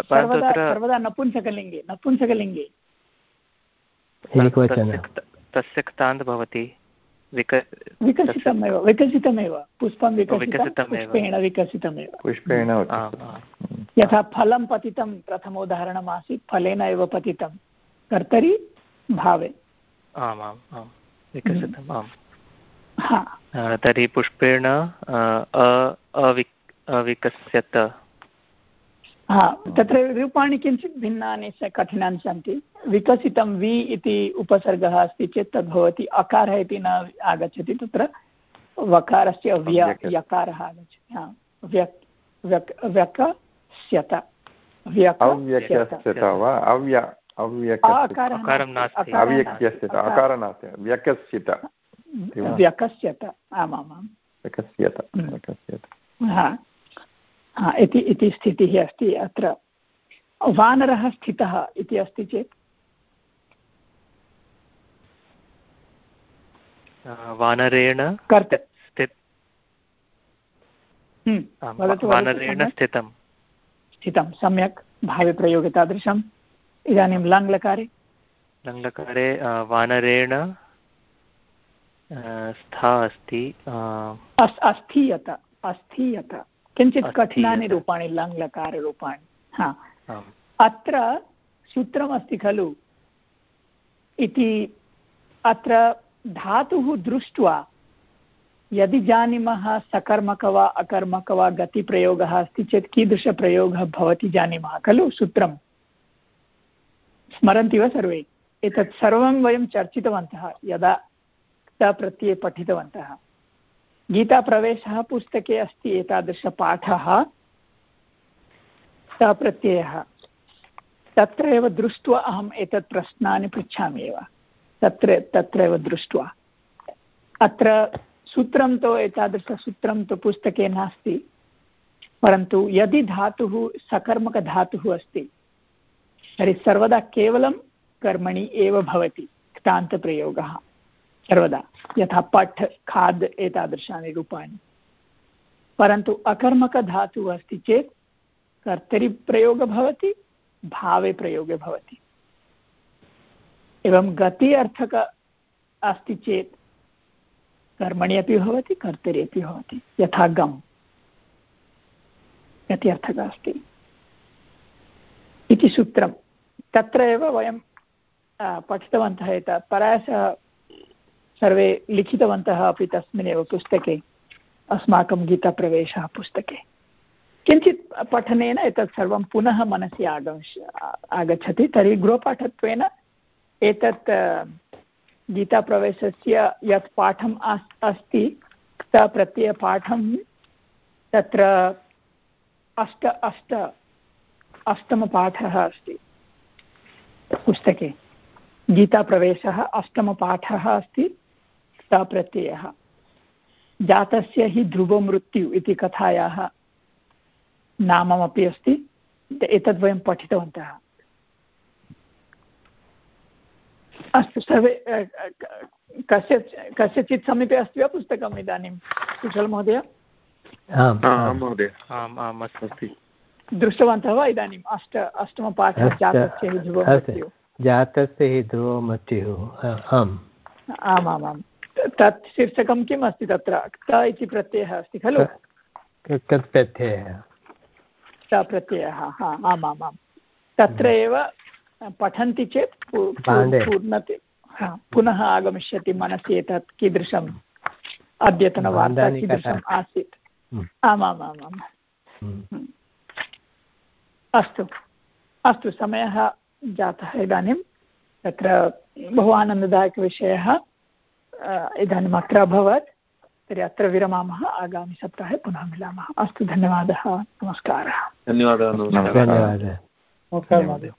सर्वदा नपुंसकलिङ्गे नपुंसकलिङ्गे। तस्य क्तान्त् भवति विकसितमेव विकसितमेव पुष्पं विकसितं विकसितमेव। पुष्पेण यथा फलं पतितं प्रथमोदाहरणमासीत् फलेन एव पतितं। कर्तरि भावे। आमाम् आम्। विकसितम् आम्। तर्हि पुष्पेण अविकस्यत। तत्र रूपाणि किञ्चित् भिन्नानि कठिनानि सन्ति। विकसितं वि इति उपसर्गः अस्ति चेत् तद् भवति अकारः इति न आगच्छति तत्र वकारस्य व्य यकारः आगच्छति। व्यक् व्यक् व्यकस्यत। व्यकस्यत। व्यकस्यत। आमामां व्यकस्यत। हम्म। हा। इति इति स्थितिः अस्ति अत्र। वानरः स्थितः इति अस्ति चेत्? वानरेण कर्त। हम्म, वानरेण स्थितं स्थितं सम्यक्। भावे प्रयोगे तादृशम्। इदानीं लङ्लकारे? लङ्लकारे वानरेण स्था अस्ति अस्थीयत अस्थीयत। किञ्चित् कठिनानि रूपाणि लङ्लकाररूपाणि। हा। अत्र सूत्रमस्ति खलु। इति अत्र धातुः दृष्ट्वा यदि जानीमः सकर्मक वा अकर्मक वा गतिप्रयोगः अस्ति चेत् कीदृशप्रयोगः भवति जानीमः खलु सूत्रं? स्मरन्ति वा सर्वे? एतत् सर्वं वयं चर्चितवन्तः यदा प्रत्यये पठितवन्तः। गीताप्रवेशः पुस्तके अस्ति एतादृशपाठः। सप्रत्ययः तत्र एव दृष्ट्वा अहम् एतत् प्रश्नानि पृच्छामि एव। तत्र तत्र एव दृष्ट्वा। अत्र सूत्रं तु, एतादृशसूत्रं तु पुस्तके नास्ति। परन्तु यदि धातुः सकर्मकधातुः अस्ति, तर्हि सर्वदा केवलं कर्मणि एव भवति, क्तान्तप्रयोगः। सर्वदा। यथा पठ्, खाद् एतादृशानि रूपाणि। परन्तु अकर्मकधातुः अस्ति चेत् कर्तरिप्रयोगः भवति, भावे प्रयोगे भवति। एवं गति अर्थक अस्ति चेत् कर्मणि अपि भवति, कर्तरि अपि भवति। यथा गम्। गति अर्थकः अस्ति। इति सूत्रं तत्र एव वयं पठितवन्तः एतत् परायसः सर्वे लिखितवन्तः अपि तस्मिन्नेव पुस्तके अस्माकं गीताप्रवेशः पुस्तके। किञ्चित् पठनेन एतत् सर्वं पुनः मनसि आगमिष्य आगच्छति, तर्हि गृहपाठत्वेन एतत् गीताप्रवेशस्य यत् पाठम् अस् अस्ति प्रत्ययपाठं तत्र अष्ट अष्ट, अष्टमपाठः अस्ति पुस्तके। गीताप्रवेशः अष्टमपाठः अस्ति। सप्रत्ययः जातस्य हि ध्रुवमृत्यु इति कथायाः नाममपि अस्ति। एतद् वयं पठितवन्तः। अस्तु सर्वे कस्य कस्यचित् समीपे अस्ति वा पुस्तकम् इदानीं? कुशल महोदय? दृष्टवन्तः वा इदानीम् अष्ट अष्टमपाठः जातस्य हि ध्रुवमृत्युः। जातस्य हि ध्रुवमृत्युः। आम्। आमामां तत् शीर्षकं किम् अस्ति तत्र? क इति प्रत्ययः अस्ति खलु? कत् प्रत्ययः प्रत्ययः हा आमामां। तत्र एव पठन्ति चेत् पूर्णते। पुनः आगमिष्यति मनसि एतत् कीदृशम् अद्यतनवार्ता कीदृशम् आसीत्। आमामामाम्। अस्तु। अस्तु समयः जातः इदानीं। तत्र बहु आनन्ददायकविषयः। इदानीम् अत्र अभवत्। तर्हि अत्र विरमामः। आगामिसप्ताहे पुनः मिलामः। अस्तु धन्यवादः। नमस्कारः। धन्यवादः धन्यवादः। नमस्कारः महोदय।